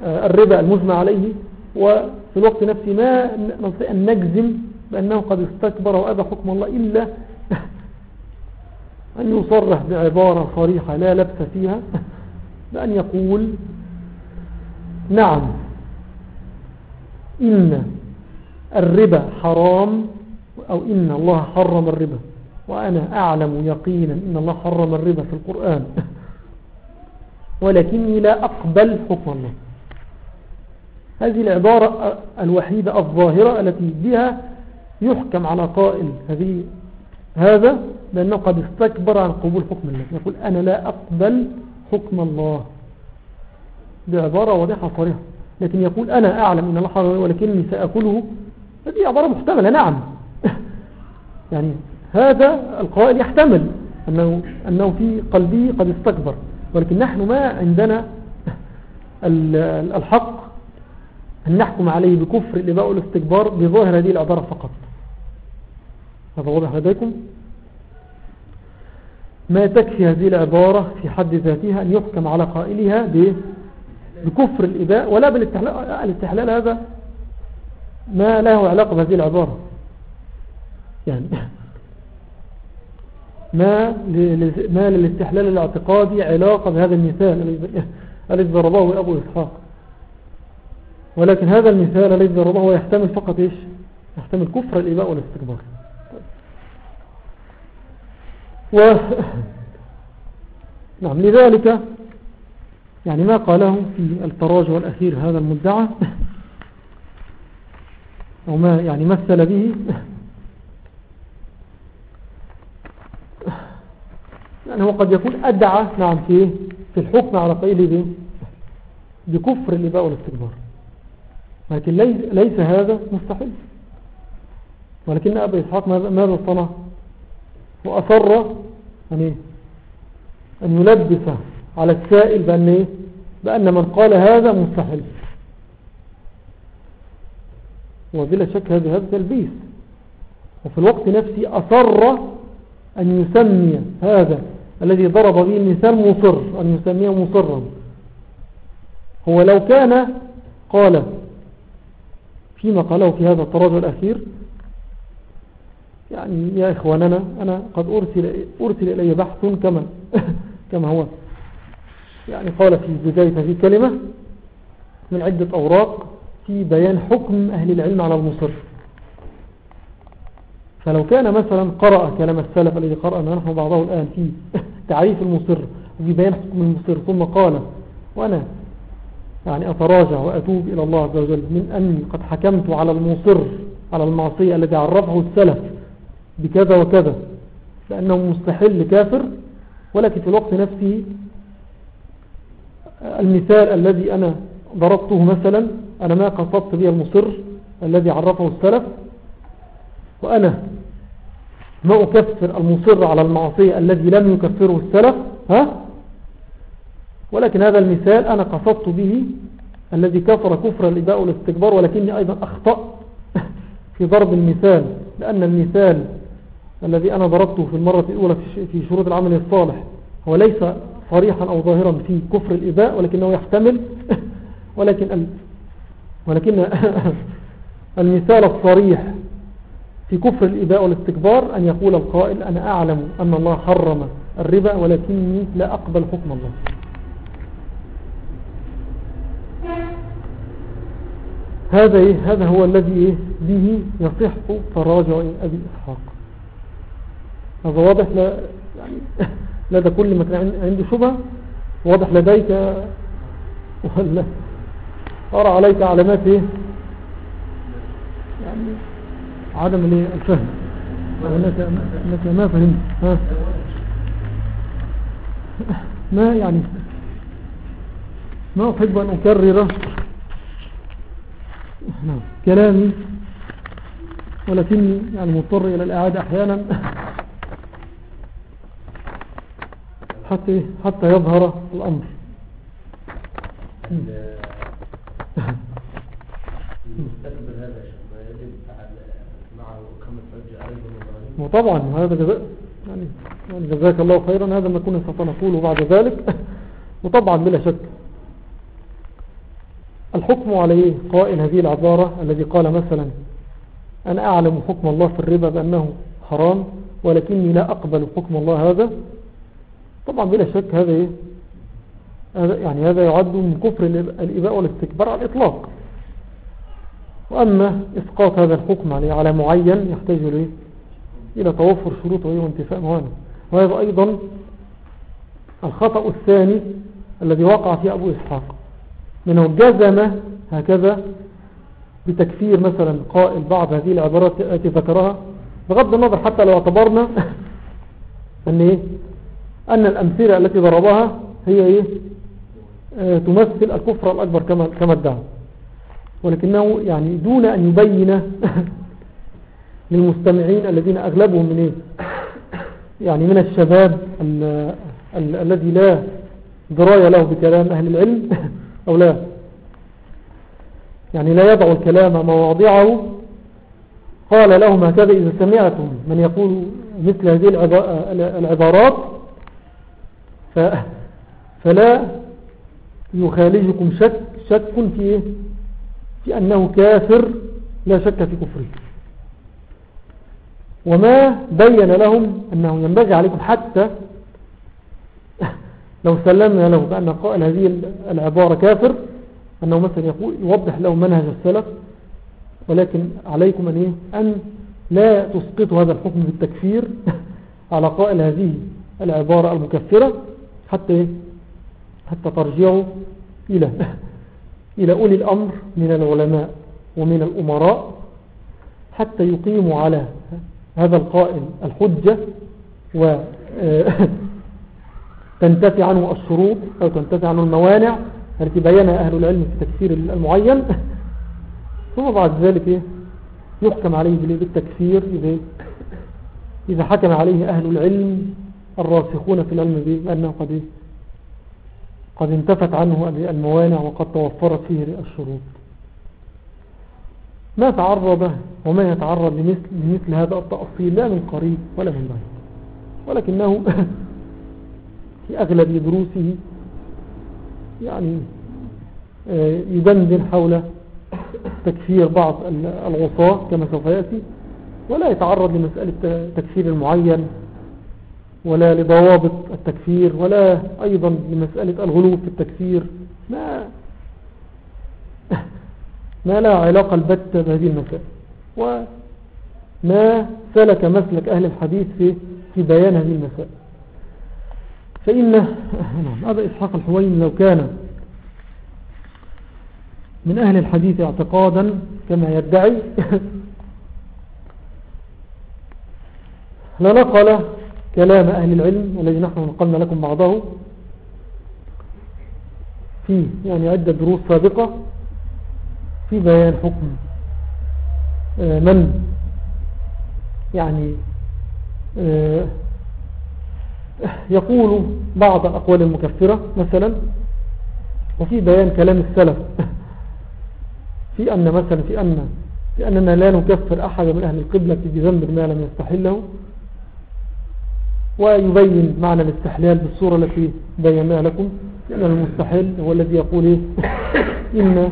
الربا المجمع عليه وفي الوقت نفسه ما نستطيع أن نجزم بأنه قد استكبر وأبى حكم الله إلا أن يصرح بعبارة صريحة لا لبس فيها بأن يقول نعم إن الربا حرام أو إن الله حرم الربا وأنا أعلم يقينا إن الله حرم الربا في القرآن ولكني لا أقبل حكم الله. هذه العبارة الوحيدة الظاهرة التي بها يحكم على قائل هذه هذا لأنه قد استكبر عن قبول حكم الله. يقول أنا لا أقبل حكم الله. بعبارة واضحة صريحة لكن يقول أنا أعلم أن الله حرم ولكني سأكله هذه عبارة محتملة. نعم. يعني هذا القائل يحتمل أنه, أنه في قلبه قد استكبر. ولكن نحن ما عندنا الحق أن نحكم عليه بكفر الإباء والاستكبار بظاهر هذه العبارة فقط. هذا واضح لديكم؟ ما تكفي هذه العبارة في حد ذاتها أن يحكم على قائلها بكفر الإباء ولا بالاستحلال الاستحلال هذا ما له علاقة بهذه العبارة. يعني ما ما للاستحلال الاعتقادي علاقة بهذا المثال الذي ضربه أبو إسحاق. ولكن هذا المثال الذي ضربه يحتمل فقط إيش؟ يحتمل كفر الإباء والاستكبار. و نعم لذلك يعني ما قاله في التراجع الأخير هذا المدعى أو ما يعني مثل به هو قد يكون أدعى نعم في في الحكم على قيل بكفر الإباء والاستكبار. لكن ليس هذا مستحيل. ولكن أبا إسحاق ماذا صنع وأصر يعني أن يلبس على السائل بأن, إيه؟ بأن من قال هذا مستحيل. وبلا شك هذا هذا تلبيس. وفي الوقت نفسه أصر أن يسمي هذا الذي ضرب به المثال مصر أن يسميه مصرا. هو لو كان قال فيما قاله في هذا التراجع الأخير يعني يا إخواننا أنا قد أرسل, أرسل إلي بحث كما, كما هو. يعني قال في بداية هذه الكلمة من عدة أوراق في بيان حكم أهل العلم على المصر. فلو كان مثلا قرأ كلام السلف الذي قرأنا نحن بعضه الآن في تعريف المصر وفي بيان حكم المصر ثم قال وأنا يعني أتراجع وأتوب إلى الله عز وجل من أني قد حكمت على المصر على المعصية الذي عرفه السلف بكذا وكذا لأنه مستحل كافر ولكن في الوقت نفسه المثال الذي أنا ضربته مثلا أنا ما قصدت به المصر الذي عرفه السلف وأنا ما أكفر المصر على المعصية الذي لم يكفره السلف ها؟ ولكن هذا المثال أنا قصدت به الذي كفر كفر الإباء والاستكبار ولكني أيضا أخطأ في ضرب المثال لأن المثال الذي أنا ضربته في المرة الأولى في شروط العمل الصالح هو ليس صريحا أو ظاهرا في كفر الإباء ولكنه يحتمل ولكن. ولكن المثال الصريح في كفر الإباء والاستكبار أن يقول القائل أنا أعلم أن الله حرم الربا ولكني لا أقبل حكم الله هذا إيه؟ هذا هو الذي إيه؟ به يصح تراجع أبي إسحاق. هذا واضح؟ لا يعني لدى كل ما كان عنده شبهة. واضح لديك ولا؟ أرى عليك علامات إيه؟ يعني عدم الفهم. أنك, أنك ما فهمت؟ ها؟ ما يعني؟ ما أحب أن أكرر. كلامي ولكني يعني مضطر إلى الإعادة أحيانا. حتى حتى يظهر الأمر. وطبعا هذا جزاء يعني جزاك الله خيرا هذا ما كنا سنقوله بعد ذلك. وطبعا بلا شك الحكم عليه قائل هذه العبارة الذي قال مثلا أنا أعلم حكم الله في الربا بأنه حرام ولكني لا أقبل حكم الله هذا. طبعا بلا شك هذا إيه؟ هذا يعني هذا يعد من كفر الإباء والاستكبار على الإطلاق. وأما إسقاط هذا الحكم عليه على معين يحتاج إليه إلى توفر شروطه وانتفاء موانه وهذا أيضا الخطأ الثاني الذي وقع في أبو إسحاق. منه جزم هكذا بتكفير مثلا قائل بعض هذه العبارات التي ذكرها بغض النظر حتى لو اعتبرنا أن, إيه؟ أن الأمثلة التي ضربها هي إيه؟ آه تمثل الكفر الأكبر كما, كما ادعى ولكنه يعني دون أن يبين للمستمعين الذين أغلبهم من إيه؟ يعني من الشباب الذي لا دراية له بكلام أهل العلم أو لا؟ يعني لا يضع الكلام مواضعه. قال لهم هكذا إذا سمعتم من يقول مثل هذه العبارات فلا يخالجكم شك شك في في أنه كافر لا شك في كفره. وما بين لهم أنه ينبغي عليكم حتى لو سلمنا له بأن قائل هذه العبارة كافر أنه مثلا يقول يوضح له منهج السلف ولكن عليكم أن, إيه؟ أن لا تسقطوا هذا الحكم بالتكفير على قائل هذه العبارة المكفرة حتى إيه؟ حتى ترجعوا إلى إلى أولي الأمر من العلماء ومن الأمراء حتى يقيموا على هذا القائل الحجة و تنتفي عنه الشروط أو تنتفي عنه الموانع التي بينها أهل العلم في تكفير المعين ثم بعد ذلك؟ يحكم عليه بالتكفير إذا, إذا حكم عليه أهل العلم الراسخون في العلم بأنه قد؟ قد انتفت عنه الموانع وقد توفرت فيه الشروط ما تعرض وما يتعرض لمثل, لمثل هذا التأصيل لا من قريب ولا من بعيد ولكنه في أغلب دروسه يعني آه، يدندن حول تكفير بعض العصاة كما سوف يأتي ولا يتعرض لمسألة تكفير المعين ولا لضوابط التكفير ولا أيضا لمسألة الغلو في التكفير. ما ما لا علاقة البتة بهذه المسائل. وما سلك مسلك أهل الحديث في, في بيان هذه المسائل. فإن أبا إسحاق الحوين لو كان من أهل الحديث اعتقادا كما يدعي. لنقل كلام أهل العلم الذي نحن نقلنا لكم بعضه في يعني عدة دروس سابقة في بيان حكم آه، من يعني آه، يقول بعض الأقوال المكفرة مثلا وفي بيان كلام السلف في أن مثلا في أن في أننا لا نكفر أحد من أهل القبلة بذنب ما لم يستحله ويبين معنى الاستحلال بالصورة التي بيناها لكم لأن المستحل هو الذي يقول إيه؟ إن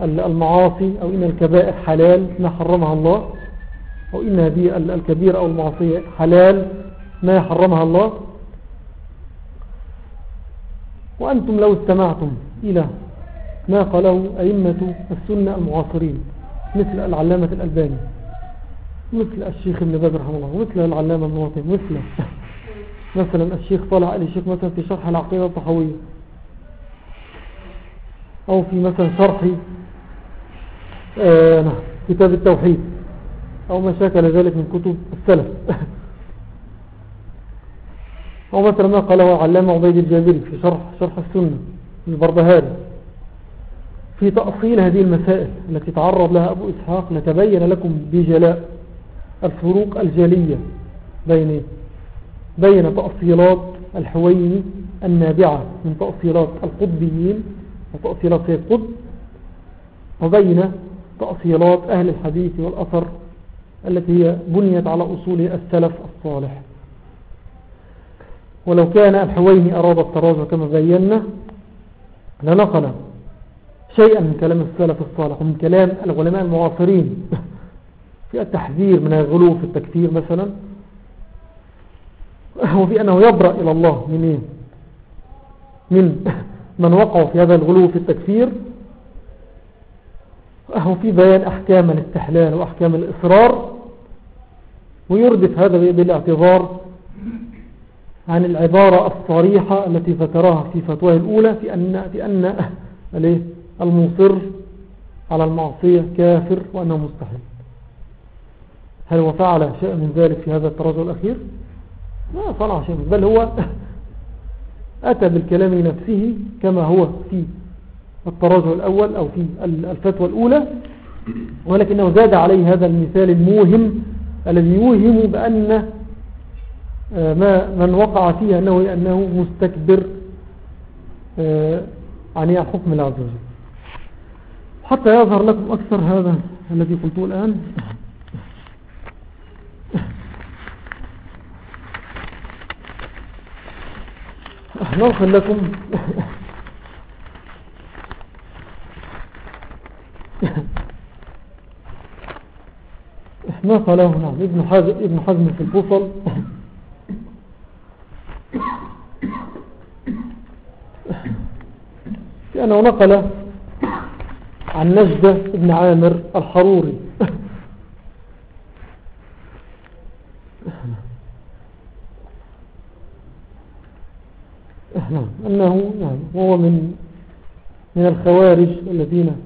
المعاصي أو إن الكبائر حلال ما حرمها الله أو إن هذه الكبيرة أو المعصية حلال ما حرمها الله. وأنتم لو استمعتم إلى ما قاله أئمة السنة المعاصرين مثل العلامة الألباني مثل الشيخ ابن باز رحمه الله ومثل العلامة المواطن مثل مثلا الشيخ طلع علي الشيخ مثلا في شرح العقيدة الطحوية أو في مثلا شرح آه نعم، كتاب التوحيد أو ما شاكل ذلك من كتب السلف. أو مثلا ما قاله علامة عبيد الجابري في شرح, شرح السنة البردهاري في تأصيل هذه المسائل التي تعرض لها أبو إسحاق لتبين لكم بجلاء الفروق الجلية بين بين تأصيلات الحويني النابعة من تأصيلات القطبيين وتأصيلات سيد وبين تأصيلات أهل الحديث والأثر التي هي بنيت على أصول السلف الصالح. ولو كان الحويني أراد التراجع كما بينا لنقل شيئا من كلام السلف الصالح ومن كلام العلماء المعاصرين في التحذير من الغلو في التكفير مثلا. وفي أنه يبرأ إلى الله من إيه؟ من من وقعوا في هذا الغلو في التكفير. وفي بيان أحكام الاستحلال وأحكام الإصرار. ويردف هذا بالاعتبار عن العبارة الصريحة التي ذكرها في فتواه الأولى في أن, في أن المصر على المعصية كافر وأنه مستحيل. هل هو فعل شيء من ذلك في هذا التراجع الأخير؟ ما صنع شيء بل هو أتى بالكلام لنفسه كما هو في التراجع الأول أو في الفتوى الأولى ولكنه زاد عليه هذا المثال الموهم الذي يوهم بأن ما من وقع فيه أنه, أنه مستكبر آه، عن حكم الله عز وجل. حتى يظهر لكم أكثر هذا الذي قلته الآن. نرخل لكم ما قاله ابن حزم, في البوصل لأنه نقل عن نجدة ابن عامر الحروري. نعم أنه نعم وهو من من الخوارج الذين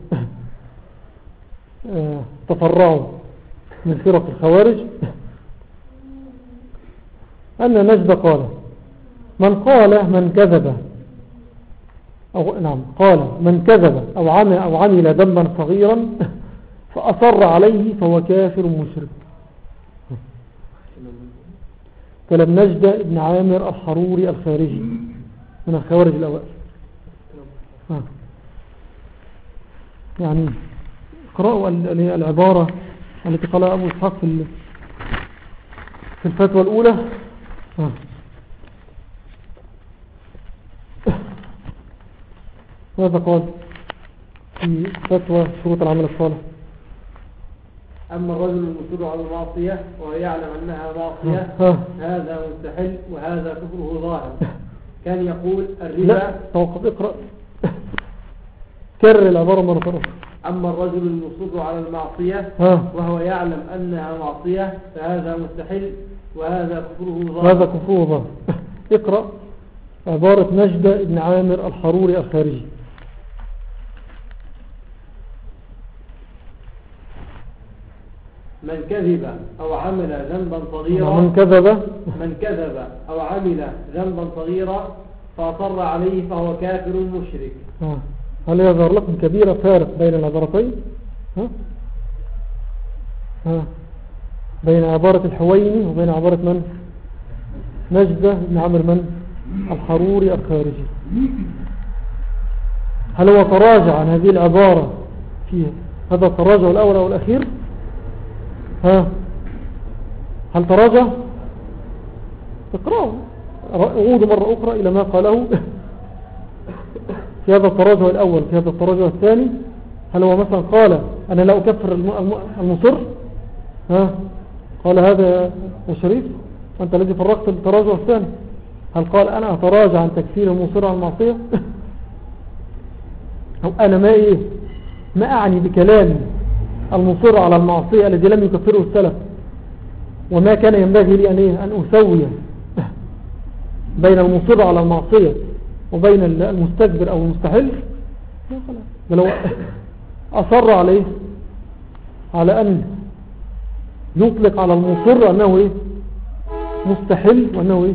آه، تفرعوا من فرق الخوارج. أن نجد قال من قال من كذب. أو نعم قال من كذب أو عمل, أو عمل ذنبا صغيرا فأصر عليه فهو كافر مشرك. كلام نجد ابن عامر الحروري الخارجي من الخوارج الأوائل يعني اقرأوا العبارة التي قالها أبو إسحاق في في الفتوى الأولى. ماذا قال في فتوى شروط العمل الصالح؟ أما الرجل المصر على المعصية وهو يعلم أنها معصية هذا مستحل وهذا كفره ظاهر. كان يقول الربا لا توقف اقرأ. كرر العبارة مرة أخرى. أما الرجل المصر على المعصية وهو يعلم أنها معصية فهذا مستحل وهذا كفره ظاهر. هذا كفره ظاهر. اقرأ. عبارة نجدة ابن عامر الحروري الخارجي. من كذب أو عمل ذنبا صغيرا من كذب؟ من كذب أو عمل ذنبا صغيرا فأصر عليه فهو كافر مشرك. هل يظهر لكم كبيرة فارق بين العبارتين؟ ها؟ ها؟ بين عبارة الحويني وبين عبارة من؟ نجدة بن عمر من؟ الحروري الخارجي هل هو تراجع عن هذه العبارة في هذا التراجع الأول أو الأخير؟ ها؟ هل تراجع؟ اقرأوا عودوا مرة أخرى إلى ما قاله. في هذا التراجع الأول في هذا التراجع الثاني هل هو مثلا قال أنا لا أكفر المصر؟ ها؟ قال هذا يا شريف أنت الذي فرقت التراجع الثاني. هل قال أنا أتراجع عن تكفير المصر عن المعصية؟ أو أنا ما إيه؟ ما أعني بكلامي المصر على المعصية الذي لم يكفره السلف؟ وما كان ينبغي لي أن, إيه؟ أن أسوي بين المصر على المعصية وبين المستكبر أو المستحل؟ بل هو أصر عليه على أن يطلق على المصر أنه إيه؟ مستحل وأنه إيه؟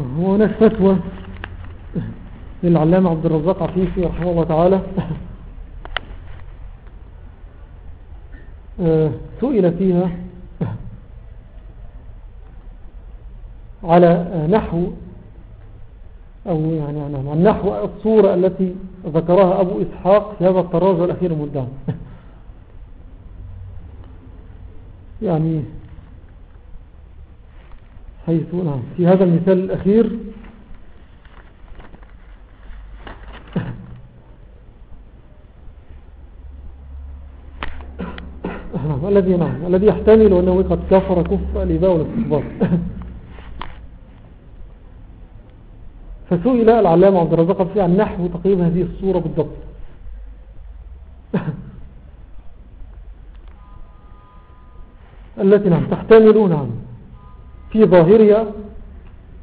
هناك فتوى للعلامة عبد الرزاق عفيفي رحمه الله تعالى. آه، سئل فيها على نحو أو يعني عن نحو الصورة التي ذكرها أبو إسحاق في هذا التراجع الأخير المدام يعني حيث نعم. في هذا المثال الأخير. نعم الذي نعم الذي يحتمل أنه قد كفر كفر الإباء والاستخبار فسئل العلامة عبد الرزاق في عن نحو تقريب هذه الصورة بالضبط. التي نعم تحتمل نعم. في ظاهرها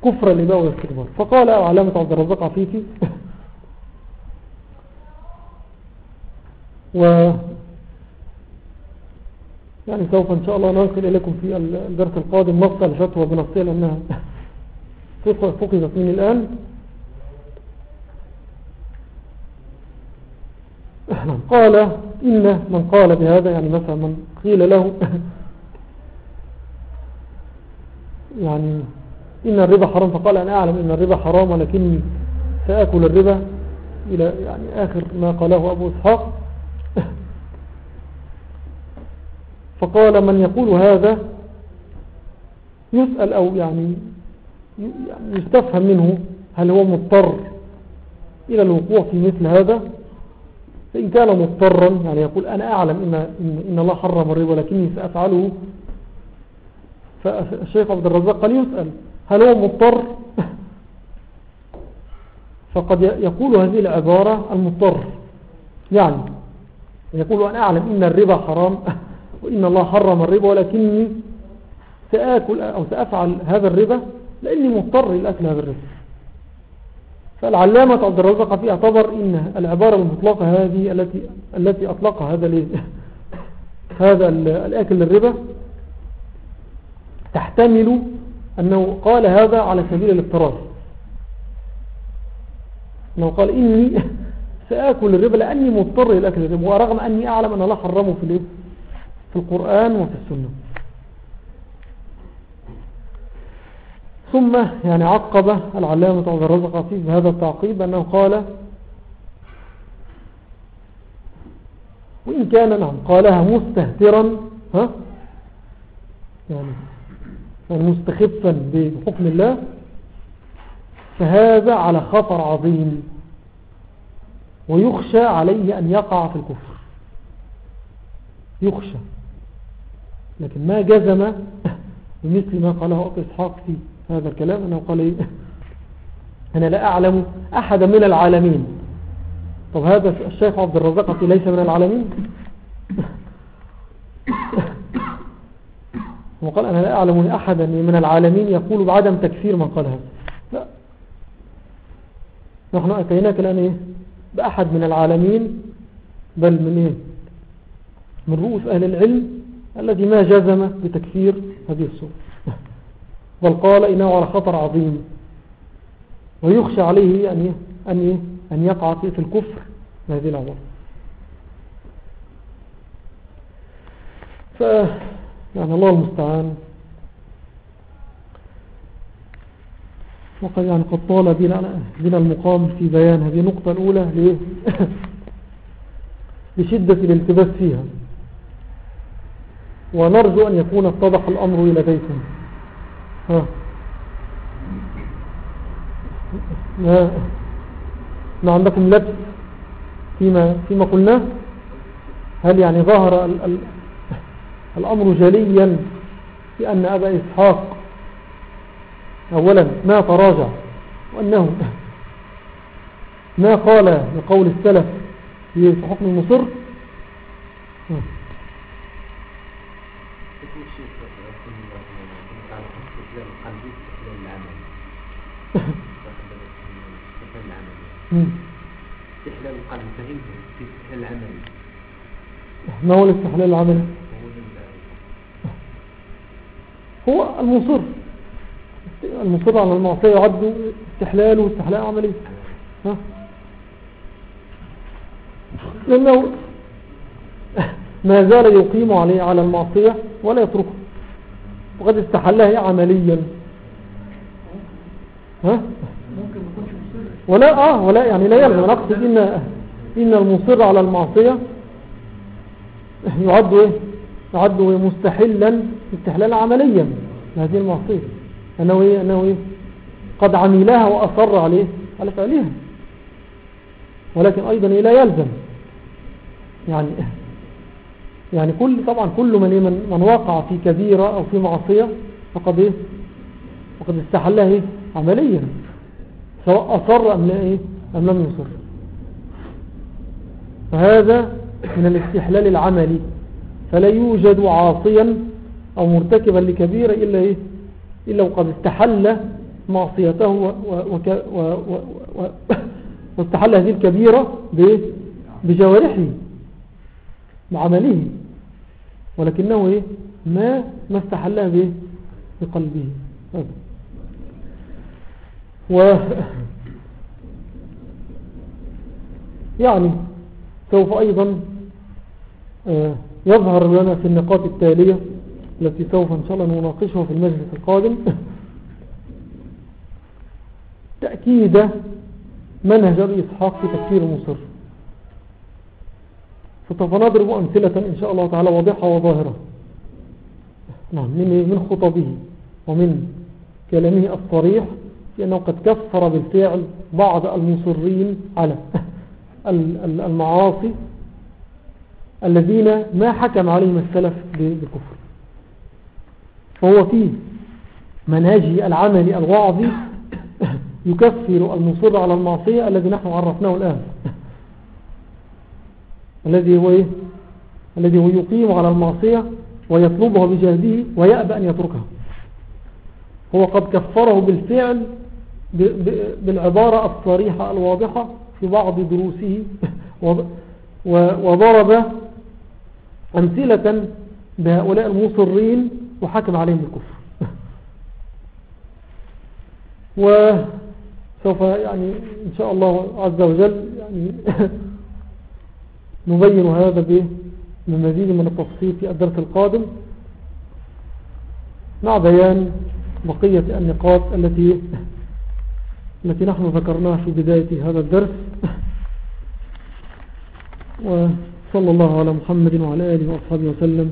كفر الإباء والاستكبار فقال علامة عبد الرزاق عفيفي. و يعني سوف إن شاء الله ننقل إليكم في الدرس القادم نقطة الفتوى بنفسها لأنها فقدت مني الآن. قال إن من قال بهذا يعني مثلا من قيل له يعني إن الربا حرام فقال أنا أعلم إن الربا حرام ولكني سأكل الربا إلى يعني آخر ما قاله أبو إسحاق. فقال من يقول هذا يسأل أو يعني يعني يستفهم منه هل هو مضطر إلى الوقوع في مثل هذا؟ فإن كان مضطرا يعني يقول أنا أعلم إن, إن, إن الله حرم الربا ولكني سأفعله فالشيخ عبد الرزاق قال يسأل هل هو مضطر؟ فقد يقول هذه العبارة المضطر. يعني يقول أنا أعلم إن الربا حرام وإن الله حرم الربا ولكني سآكل أو سأفعل هذا الربا لأني مضطر لأكل هذا الربا. فالعلامة عبد الرزاق فيه اعتبر إن العبارة المطلقة هذه التي التي أطلقها هذا هذا الأكل للربا تحتمل أنه قال هذا على سبيل الاضطرار أنه قال إني سآكل الربا لأني مضطر لأكل الربا ورغم أني أعلم أن الله حرمه في, في القرآن وفي السنة. ثم يعني عقب العلامة عبد الرزق فيه بهذا التعقيب أنه قال وإن كان نعم قالها مستهترا ها؟ يعني, يعني مستخفا بحكم الله فهذا على خطر عظيم. ويخشى عليه أن يقع في الكفر. يخشى. لكن ما جزم بمثل ما قاله أبو إسحاق في هذا الكلام أنه قال إيه؟ أنا لا أعلم أحدا من العالمين. طب هذا الشيخ عبد الرزاق ليس من العالمين؟ وقال أنا لا أعلم أحدا من العالمين يقول بعدم تكفير من قال هذا لا. نحن أتيناك الآن إيه؟ بأحد من العالمين بل من إيه؟ من رؤوس أهل العلم الذي ما جزم بتكفير هذه الصورة. بل قال إنه على خطر عظيم. ويخشى عليه أن أن أن يقع في الكفر هذه العبارة ف يعني الله المستعان. وقد يعني قد طال بنا, بنا المقام في بيان هذه النقطة الأولى لشدة الالتباس فيها. ونرجو أن يكون اتضح الأمر إلى بيتنا. ها. ما, عندكم لبس فيما, فيما قلناه؟ هل يعني ظهر ال ال الأمر جليا بأن أبا إسحاق أولا ما تراجع وأنه ما قال لقول السلف في حكم المصر استحلال القلب فهمته في استحلال العمل. ما هو الاستحلال العملي؟ هو المصر المصر على المعصية يعد استحلال واستحلال عملي. ها؟ لأنه ما زال يقيم عليه على المعصية ولا يتركه. وقد استحلها عمليا. ها؟ ولا آه ولا يعني لا يلزم. نقصد إن إن المصر على المعصية يعد إيه؟ يعد مستحلا استحلالا عمليا هذه المعصية. أنه إيه؟ أنه إيه؟ قد عملها وأصر عليه على فعلها. ولكن أيضا إيه؟ لا يلزم. يعني يعني كل طبعا كل من إيه؟ من, من وقع في كبيرة أو في معصية فقد إيه؟ فقد استحلها إيه؟ عمليا. سواء أصر أم, لا إيه؟ أم لم يصر. فهذا من الاستحلال العملي. فلا يوجد عاصيا أو مرتكبا لكبيرة إلا, إيه؟ إلا وقد استحل معصيته واستحل هذه الكبيرة بجوارحه بعمله ولكنه إيه؟ ما ما استحلها بقلبه هذا و يعني سوف أيضا آه، يظهر لنا في النقاط التالية التي سوف إن شاء الله نناقشها في المجلس القادم. تأكيد منهج أبي إسحاق في تكفير المصر فسوف نضرب أمثلة إن شاء الله تعالى واضحة وظاهرة. نعم من خطبه ومن كلامه الصريح في أنه قد كفر بالفعل بعض المصرين على المعاصي الذين ما حكم عليهم السلف بالكفر. فهو في منهجه العملي الوعظي يكفر المصر على المعصية الذي نحن عرفناه الآن الذي هو إيه؟ الذي هو يقيم على المعصية ويطلبها بجهده ويأبى أن يتركها هو قد كفره بالفعل بالعبارة الصريحة الواضحة في بعض دروسه وضرب أمثلة بهؤلاء المصرين وحكم عليهم بالكفر. وسوف يعني إن شاء الله عز وجل يعني نبين هذا بمزيد من التفصيل في الدرس القادم مع بيان بقية النقاط التي التي نحن ذكرناها في بداية هذا الدرس. وصلى الله على محمد وعلى آله وأصحابه وسلم.